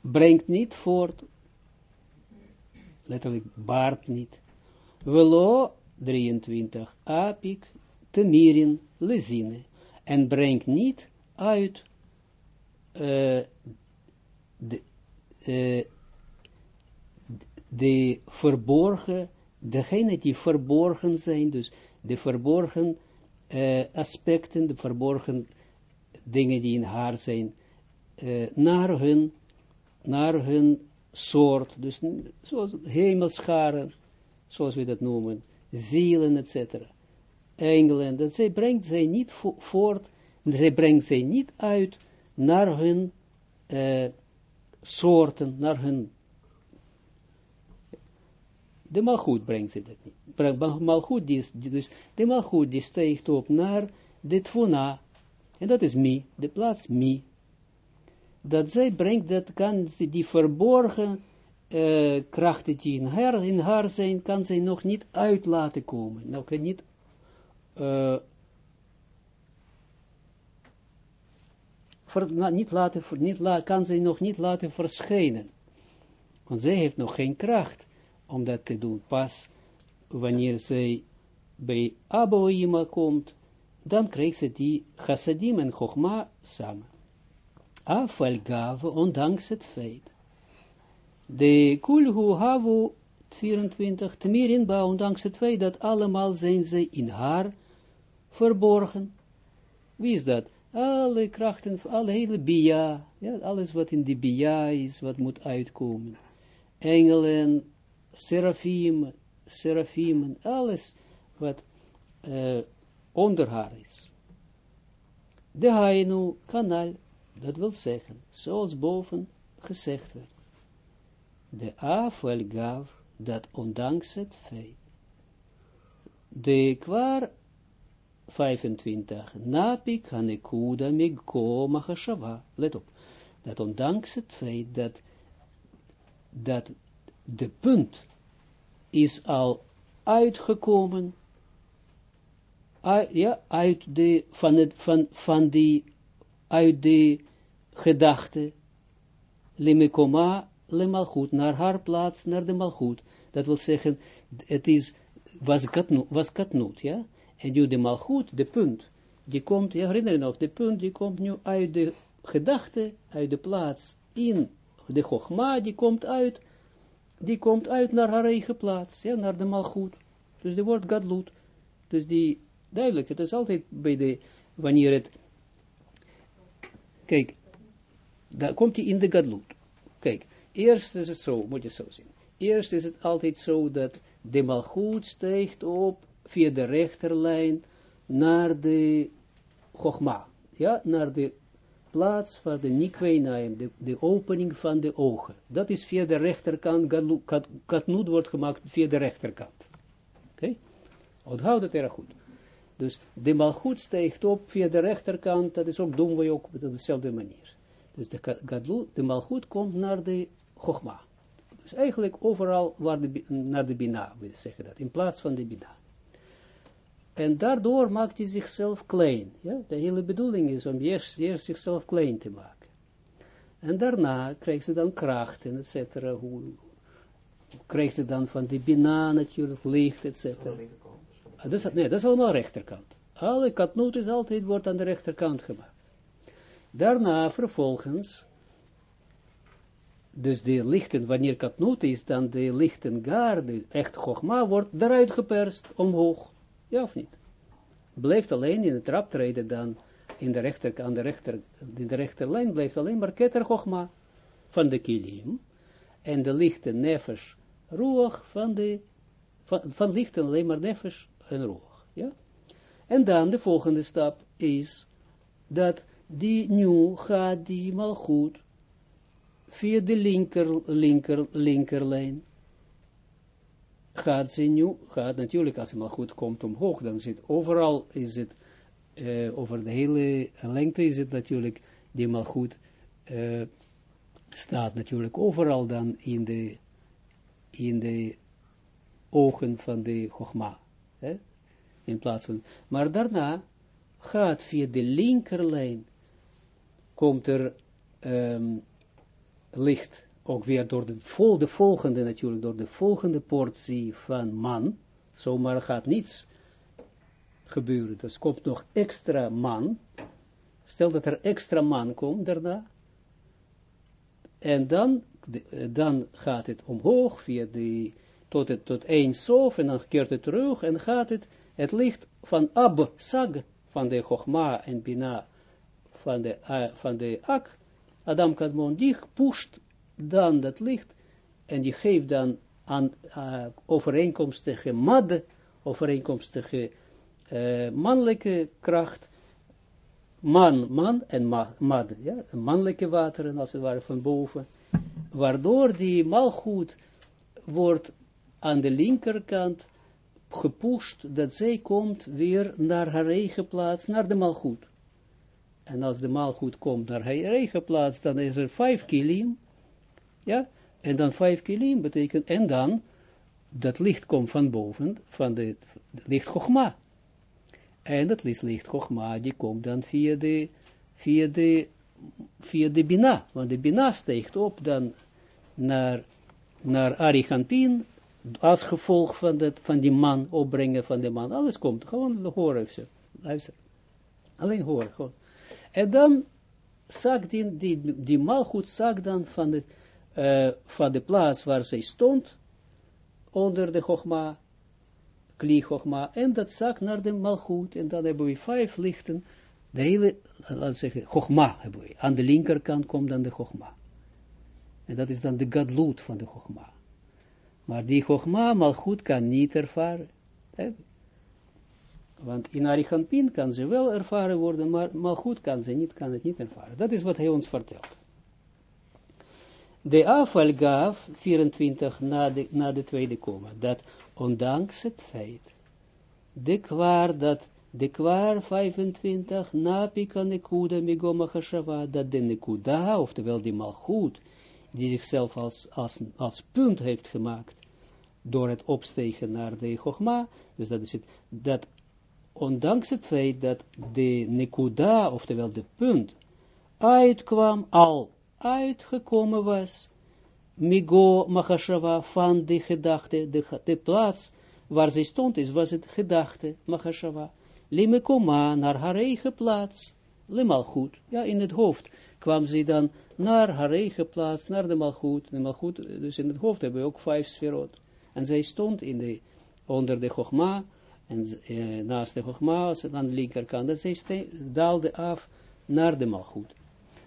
brengt niet voort, letterlijk baart niet. Velo 23, apik, temirin, lezine, en brengt niet uit uh, de, uh, de verborgen, degene die verborgen zijn, dus de verborgen uh, aspecten, de verborgen dingen die in haar zijn, uh, naar hun, naar hun soort, dus zoals hemelscharen, zoals we dat noemen, zielen, etc. Engelen, dat zij brengt zij niet vo voort, zij brengt zij niet uit naar hun uh, soorten, naar hun de malgoed brengt ze dat niet. Malgoed, die is, dus de malgoed die steekt op naar de tvuna. En dat is mi, de plaats mi. Dat zij brengt, dat kan die verborgen uh, krachten die in haar, in haar zijn, kan zij nog niet uit laten komen. Kan niet, ver, niet laten, niet kan zij nog niet laten verschijnen. Want zij heeft nog geen kracht om dat te doen. Pas wanneer zij bij Aboima komt, dan krijgt ze die chassadim en chogma samen. Afal gav, ondanks het feit. De kulhu havu 24, temirin ba, ondanks het feit dat allemaal zijn ze in haar verborgen. Wie is dat? Alle krachten, alle hele bia, ja, alles wat in die bia is, wat moet uitkomen. Engelen, serafim, serafim, alles wat uh, onder haar is. De hainu kanal, dat wil zeggen, zoals boven gezegd werd. De afel gaf, dat ondanks het feit. De kwar 25, napik hanekuda migko machashava, let op, dat ondanks het feit dat, dat de punt is al uitgekomen, uit, ja, uit de, van, het, van, van die, uit de gedachte, limekoma, le malchut, naar haar plaats, naar de malchut. Dat wil zeggen, het is, was katnoot, was ja, en nu de malchut, de punt, die komt, ja, herinner je nog, de punt, die komt nu uit de gedachte, uit de plaats, in de chogma, die komt uit die komt uit naar haar eigen plaats, ja, naar de malgoed. Dus de woord gadlut. Dus die, duidelijk, het is altijd bij de, wanneer het, kijk, daar komt hij in de gadlut. Kijk, eerst is het zo, moet je zo zien. Eerst is het altijd zo dat de malgoed stijgt op via de rechterlijn naar de chogma, ja, naar de plaats van de nikweinaim, de, de opening van de ogen. Dat is via de rechterkant, katnoed wordt gemaakt via de rechterkant. Oké? Okay? Onthoud het erg goed. Dus de malgoed stijgt op via de rechterkant, dat is ook, doen we ook op dezelfde manier. Dus de, de malgoed komt naar de chogma. Dus eigenlijk overal waar naar de bina, we zeggen dat, in plaats van de bina. En daardoor maakt hij zichzelf klein. Ja? De hele bedoeling is om eerst, eerst zichzelf klein te maken. En daarna krijgt ze dan kracht en et cetera. Hoe, krijgt ze dan van die bina natuurlijk licht, et cetera. Ah, dat is, nee, dat is allemaal rechterkant. Alle katnoot is altijd, wordt aan de rechterkant gemaakt. Daarna vervolgens, dus de lichten, wanneer katnoot is, dan de lichten gar, de echt gogma, wordt eruit geperst, omhoog. Ja of niet? Blijft alleen in de traptreden dan, in de rechter, aan de rechter, in de rechterlijn blijft alleen maar keter van de kilim, en de lichte nefesh roeg van de, van, van lichten alleen maar nefesh en roeg, ja? En dan de volgende stap is, dat die nu gaat die malgoed via de linker, linker, linkerlijn. Gaat ze nu, gaat natuurlijk als het malgoed komt omhoog, dan zit overal, is het, uh, over de hele lengte is het natuurlijk, die malgoed uh, staat natuurlijk overal dan in de, in de ogen van de Chogma. In plaats van, maar daarna gaat via de linkerlijn, komt er um, licht, ook weer door de, vol, de volgende natuurlijk, door de volgende portie van man, zomaar gaat niets gebeuren. Dus komt nog extra man, stel dat er extra man komt daarna, en dan, dan gaat het omhoog via de, tot, het, tot één sof, en dan keert het terug, en gaat het, het licht van Ab, Sag, van de Chogma en Bina, van de, van de Ak, Adam Kadmon, die pusht dan dat licht, en die geeft dan aan uh, overeenkomstige mad, overeenkomstige uh, mannelijke kracht, man, man en ma, mad, ja, mannelijke wateren als het ware van boven, waardoor die malgoed wordt aan de linkerkant gepusht, dat zij komt weer naar haar eigen plaats, naar de malgoed. En als de malgoed komt naar haar eigen plaats, dan is er vijf kilim, ja, en dan vijf kilim betekent, en dan, dat licht komt van boven, van de, licht Chogma. En dat licht, licht Chogma, die komt dan via de, via de, via de Bina, want de Bina steekt op dan naar, naar Arigantin, als gevolg van, dat, van die man, opbrengen van de man, alles komt, gewoon horen, luister, alleen horen, gewoon. En dan zag die, die, die malgoed zag dan van de, uh, van de plaats waar zij stond, onder de Chogma, Kli Chogma, en dat zag naar de malgoed, en dan hebben we vijf lichten, de hele, laten we zeggen, Chogma hebben we. Aan de linkerkant komt dan de Chogma. En dat is dan de gadloed van de Chogma. Maar die Chogma malgoed kan niet ervaren. Hè? Want in Arichampin kan ze wel ervaren worden, maar malgoed kan ze niet, kan het niet ervaren. Dat is wat hij ons vertelt. De afval gaf 24 na de, na de tweede komen, dat ondanks het feit, de kwaar dat, de kwaar 25 na pika nekuda migoma chashava, dat de nekuda, oftewel die malgoed, die zichzelf als, als, als punt heeft gemaakt, door het opstegen naar de Chogma, dus dat is het, dat ondanks het feit dat de Nekuda, oftewel de punt, uitkwam, al uitgekomen was, Migo Machashava van de gedachte, de, de plaats waar zij stond is, was het gedachte, Machashava, Limekoma, naar haar eigen plaats, ja, in het hoofd, kwam ze dan naar haar eigen plaats, naar de Malchut, de Malchut, dus in het hoofd hebben we ook vijf sferot, en zij stond in de, onder de Chogma, en eh, naast de Chogma, aan de linkerkant, zij daalde af naar de Malchut.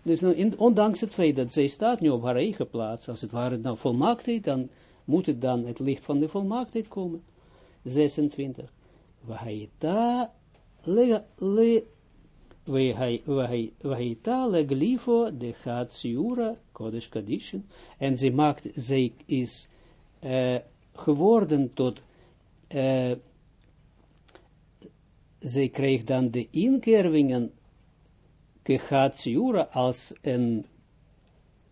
Dus nou, ondanks het feit dat zij staat nu op haar eigen plaats, als het ware dan volmaaktheid, dan moet het dan het licht van de volmaaktheid komen. 26. Wahaita le, Wahaita le glifo de gaat siura kodesh kadishin. En zij maakt, zij is uh, geworden tot, uh, zij kreeg dan de inkervingen Kechatsiura als een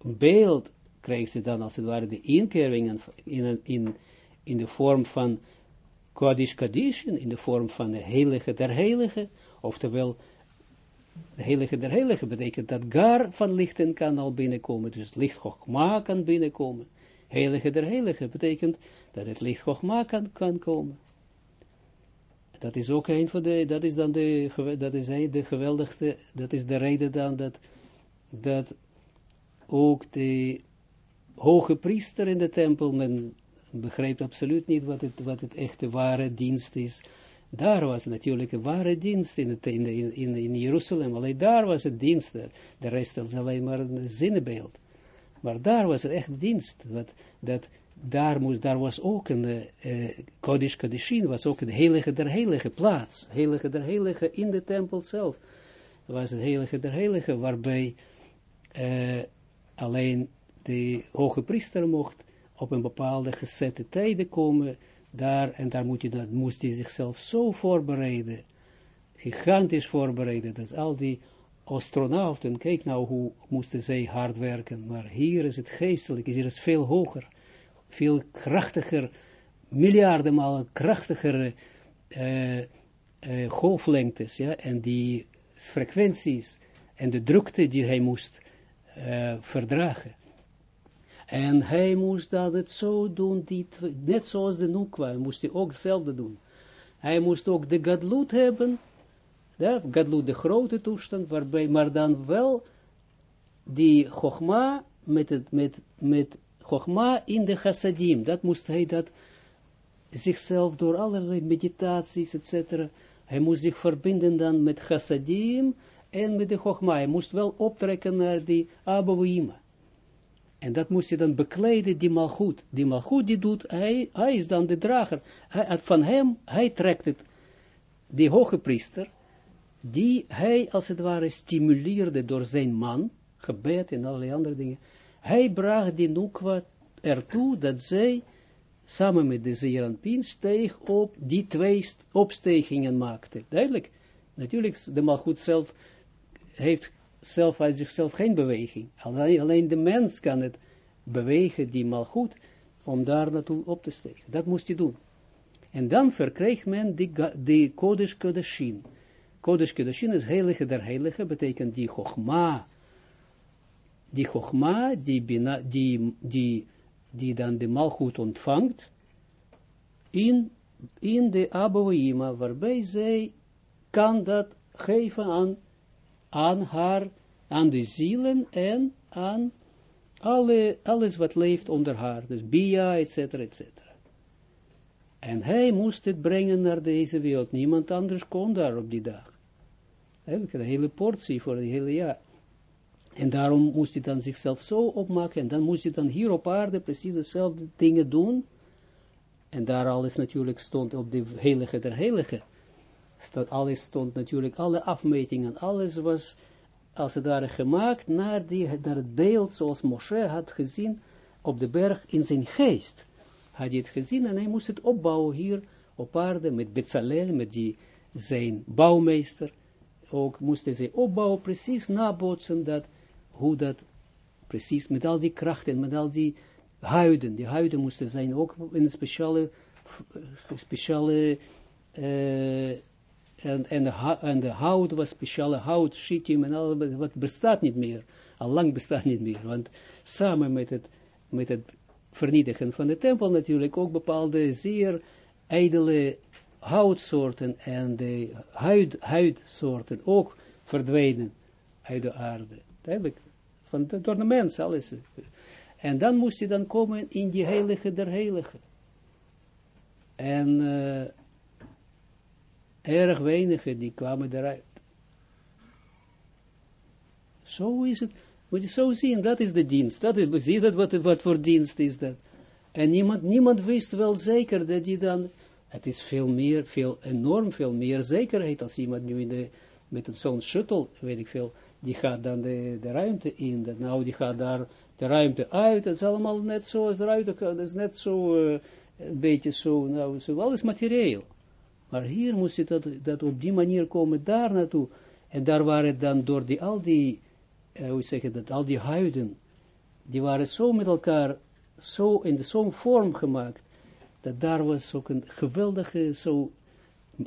beeld kreeg ze dan als het ware de inkervingen in, in, in de vorm van Kadishin, in de vorm van de heilige der heilige, oftewel de heilige der heilige betekent dat gar van lichten kan al binnenkomen, dus licht Chogma kan binnenkomen. Heilige der heilige betekent dat het licht Chogma kan, kan komen. Dat is ook een van de, dat is dan de, dat is de geweldigste, dat is de reden dan dat, dat ook de hoge priester in de tempel, men begrijpt absoluut niet wat het, wat het echte ware dienst is. Daar was natuurlijk een ware dienst in, het, in, in, in Jeruzalem, alleen daar was het dienst, de rest is alleen maar een zinnebeeld. Maar daar was het echt dienst, wat, dat daar, moest, daar was ook een uh, Kodesh Kodeshin, was ook een heilige der heilige plaats, heilige der heilige in de tempel zelf. was het heilige der heilige, waarbij uh, alleen de hoge priester mocht op een bepaalde gezette tijden komen, daar, en daar moet je, dat, moest hij zichzelf zo voorbereiden, gigantisch voorbereiden, dat al die astronauten, kijk nou hoe moesten zij hard werken, maar hier is het geestelijk, hier is veel hoger, veel krachtiger, miljarden malen krachtigere uh, uh, golflengtes, ja, en die frequenties en de drukte die hij moest uh, verdragen. En hij moest dat het zo doen, die, net zoals de Nukwa, moest hij ook hetzelfde doen. Hij moest ook de Gadlut hebben, ja, Gadlut de grote toestand, maar dan wel die Chogma met, het, met, met Chogma in de Chassadim, dat moest hij dat zichzelf door allerlei meditaties, etc. Hij moest zich verbinden dan met Chassadim en met de Chogma. Hij moest wel optrekken naar die Abouima. En dat moest je dan bekleden, die malgoed. Die malgoed die doet, hij, hij is dan de drager. Hij, van hem, hij trekt het. Die hoge priester, die hij als het ware stimuleerde door zijn man, gebed en allerlei andere dingen. Hij bracht die Nukwa ertoe dat zij samen met de Zeeranpien steeg op, die twee opstegingen maakte. Duidelijk. Natuurlijk, de malgoed zelf heeft zelf uit zichzelf geen beweging. Alleen, alleen de mens kan het bewegen, die malgoed, om daar naartoe op te stegen. Dat moest hij doen. En dan verkreeg men die, die Kodesh Kodeshin. Kodesh Kodeshin is heilige der heilige, betekent die Chogma. Die Chogma, die, die, die die dan de malgoed ontvangt, in, in de Abouima, waarbij zij kan dat geven aan, aan haar, aan de zielen en aan alle, alles wat leeft onder haar, dus Bia, etc., etc. En hij moest het brengen naar deze wereld, niemand anders kon daar op die dag. Een hele portie voor het hele jaar. En daarom moest hij dan zichzelf zo opmaken, en dan moest hij dan hier op aarde precies dezelfde dingen doen, en daar alles natuurlijk stond op de heilige der heilige, stond, alles stond natuurlijk, alle afmetingen, alles was als het ware gemaakt naar, die, naar het beeld zoals Moshe had gezien op de berg in zijn geest. Had hij het gezien en hij moest het opbouwen hier op aarde met Bezalel, met die, zijn bouwmeester. Ook moesten ze opbouwen, precies nabootsen dat hoe dat precies met al die krachten, met al die huiden, die huiden moesten zijn ook in een speciale, speciale uh, en, en, de, en de hout was speciale hout, shittim en al, wat bestaat niet meer, al lang bestaat niet meer, want samen met het, met het vernietigen van de tempel natuurlijk ook bepaalde zeer ijdele houtsoorten en de huid, huidsoorten ook verdwijnen uit de aarde. Duidelijk, van de, door mens, alles. En dan moest hij dan komen in die heilige der heilige. En uh, erg weinigen, die kwamen eruit. Zo is het. Moet je zo zien, dat is de dienst. Dat is, zie dat wat, wat voor dienst is dat. En niemand, niemand wist wel zeker dat je dan, het is veel meer, veel, enorm veel meer zekerheid als iemand nu in de, met zo'n shuttle, weet ik veel, die gaat dan de, de ruimte in, dat nou die gaat daar de ruimte uit, het is allemaal net zo als de ruimte, dat is net zo, uh, een beetje zo, nou, alles materieel. Maar hier moest je dat, dat op die manier komen, daar naartoe. En daar waren dan door die, al die, hoe zeg je dat, al die huiden, die waren zo met elkaar, zo in de zo'n vorm gemaakt, dat daar was ook een geweldige, zo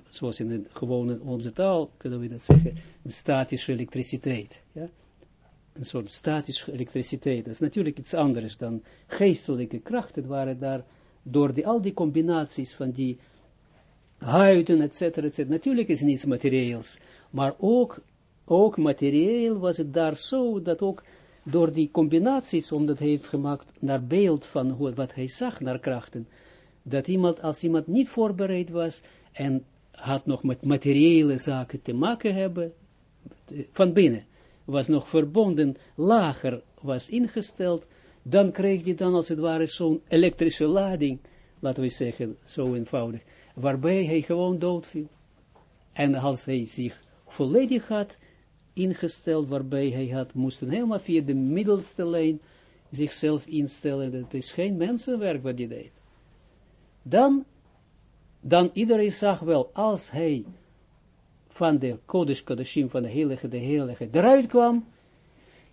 zoals in de gewone onze taal, kunnen we dat zeggen, een statische elektriciteit. Ja? Een soort statische elektriciteit. Dat is natuurlijk iets anders dan geestelijke krachten, waren daar door die, al die combinaties van die huiden, et cetera, et cetera. Natuurlijk is niets materieels, maar ook, ook materieel was het daar zo, dat ook door die combinaties, omdat hij heeft gemaakt naar beeld van wat hij zag naar krachten, dat iemand, als iemand niet voorbereid was, en had nog met materiële zaken te maken hebben, van binnen, was nog verbonden, lager was ingesteld, dan kreeg je dan als het ware zo'n elektrische lading, laten we zeggen, zo eenvoudig, waarbij hij gewoon doodviel. En als hij zich volledig had ingesteld, waarbij hij had, moesten helemaal via de middelste lijn zichzelf instellen. Dat is geen mensenwerk wat hij deed. Dan, dan iedereen zag wel, als hij van de Kodesh Kodeshim, van de Heilige, de Heilige, eruit kwam,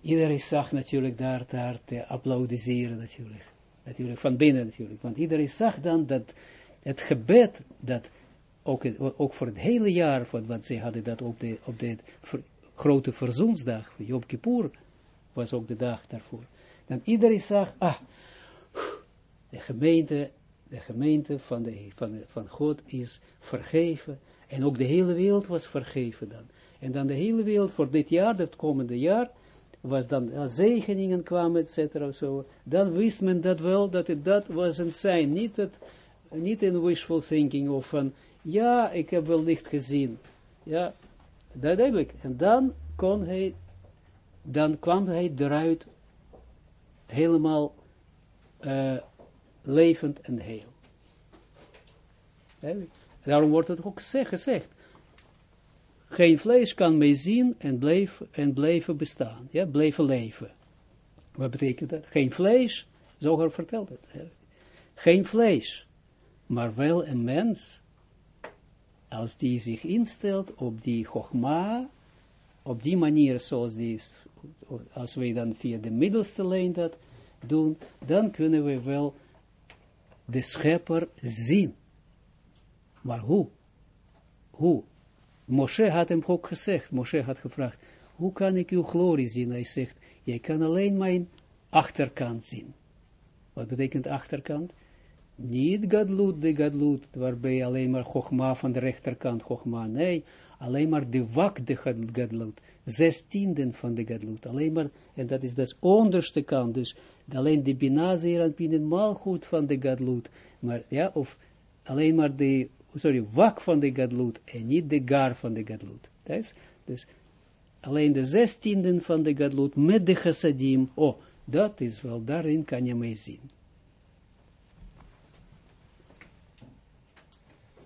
iedereen zag natuurlijk daar, daar te applaudisseren natuurlijk. Natuurlijk, van binnen natuurlijk. Want iedereen zag dan dat het gebed, dat ook, ook voor het hele jaar, wat zij hadden dat op de, op de grote verzoensdag, Yom Kippur, was ook de dag daarvoor. Dan iedereen zag, ah, de gemeente, de gemeente van, de, van, van God is vergeven. En ook de hele wereld was vergeven dan. En dan de hele wereld voor dit jaar, dat komende jaar, was dan als zegeningen kwamen, et cetera, zo. Dan wist men dat wel, dat het dat was een zijn. Niet, het, niet in wishful thinking of van, ja, ik heb wel licht gezien. Ja, dat. En dan kon hij, dan kwam hij eruit helemaal uh, levend en heel. Daarom wordt het ook gezegd. Geen vlees kan mij zien en blijven, en bestaan. Ja, blijven leven. Wat betekent dat? Geen vlees, Zoger vertelt het. Geen vlees, maar wel een mens, als die zich instelt op die chogma, op die manier zoals die als wij dan via de middelste lijn dat doen, dan kunnen we wel de schepper zien. Maar hoe? Hoe? Moshe had hem ook gezegd, Moshe had gevraagd, hoe kan ik uw glorie zien? Hij zegt, jij kan alleen mijn achterkant zien. Wat betekent achterkant? Niet gadlut, de gadlut, waarbij alleen maar chogma van de rechterkant, chogma, nee, alleen maar de wak de gadlut, zestienden van de gadlut, alleen maar, en dat is dus onderste kant, dus alleen de binazeer en binnen goed van de gadlut, maar ja, of alleen maar de, sorry, wak van de gadlut, en niet de gar van de gadlut, dus, dus alleen de zestienden van de gadlut, met de chassadim, oh, dat is wel, daarin kan je mee zien.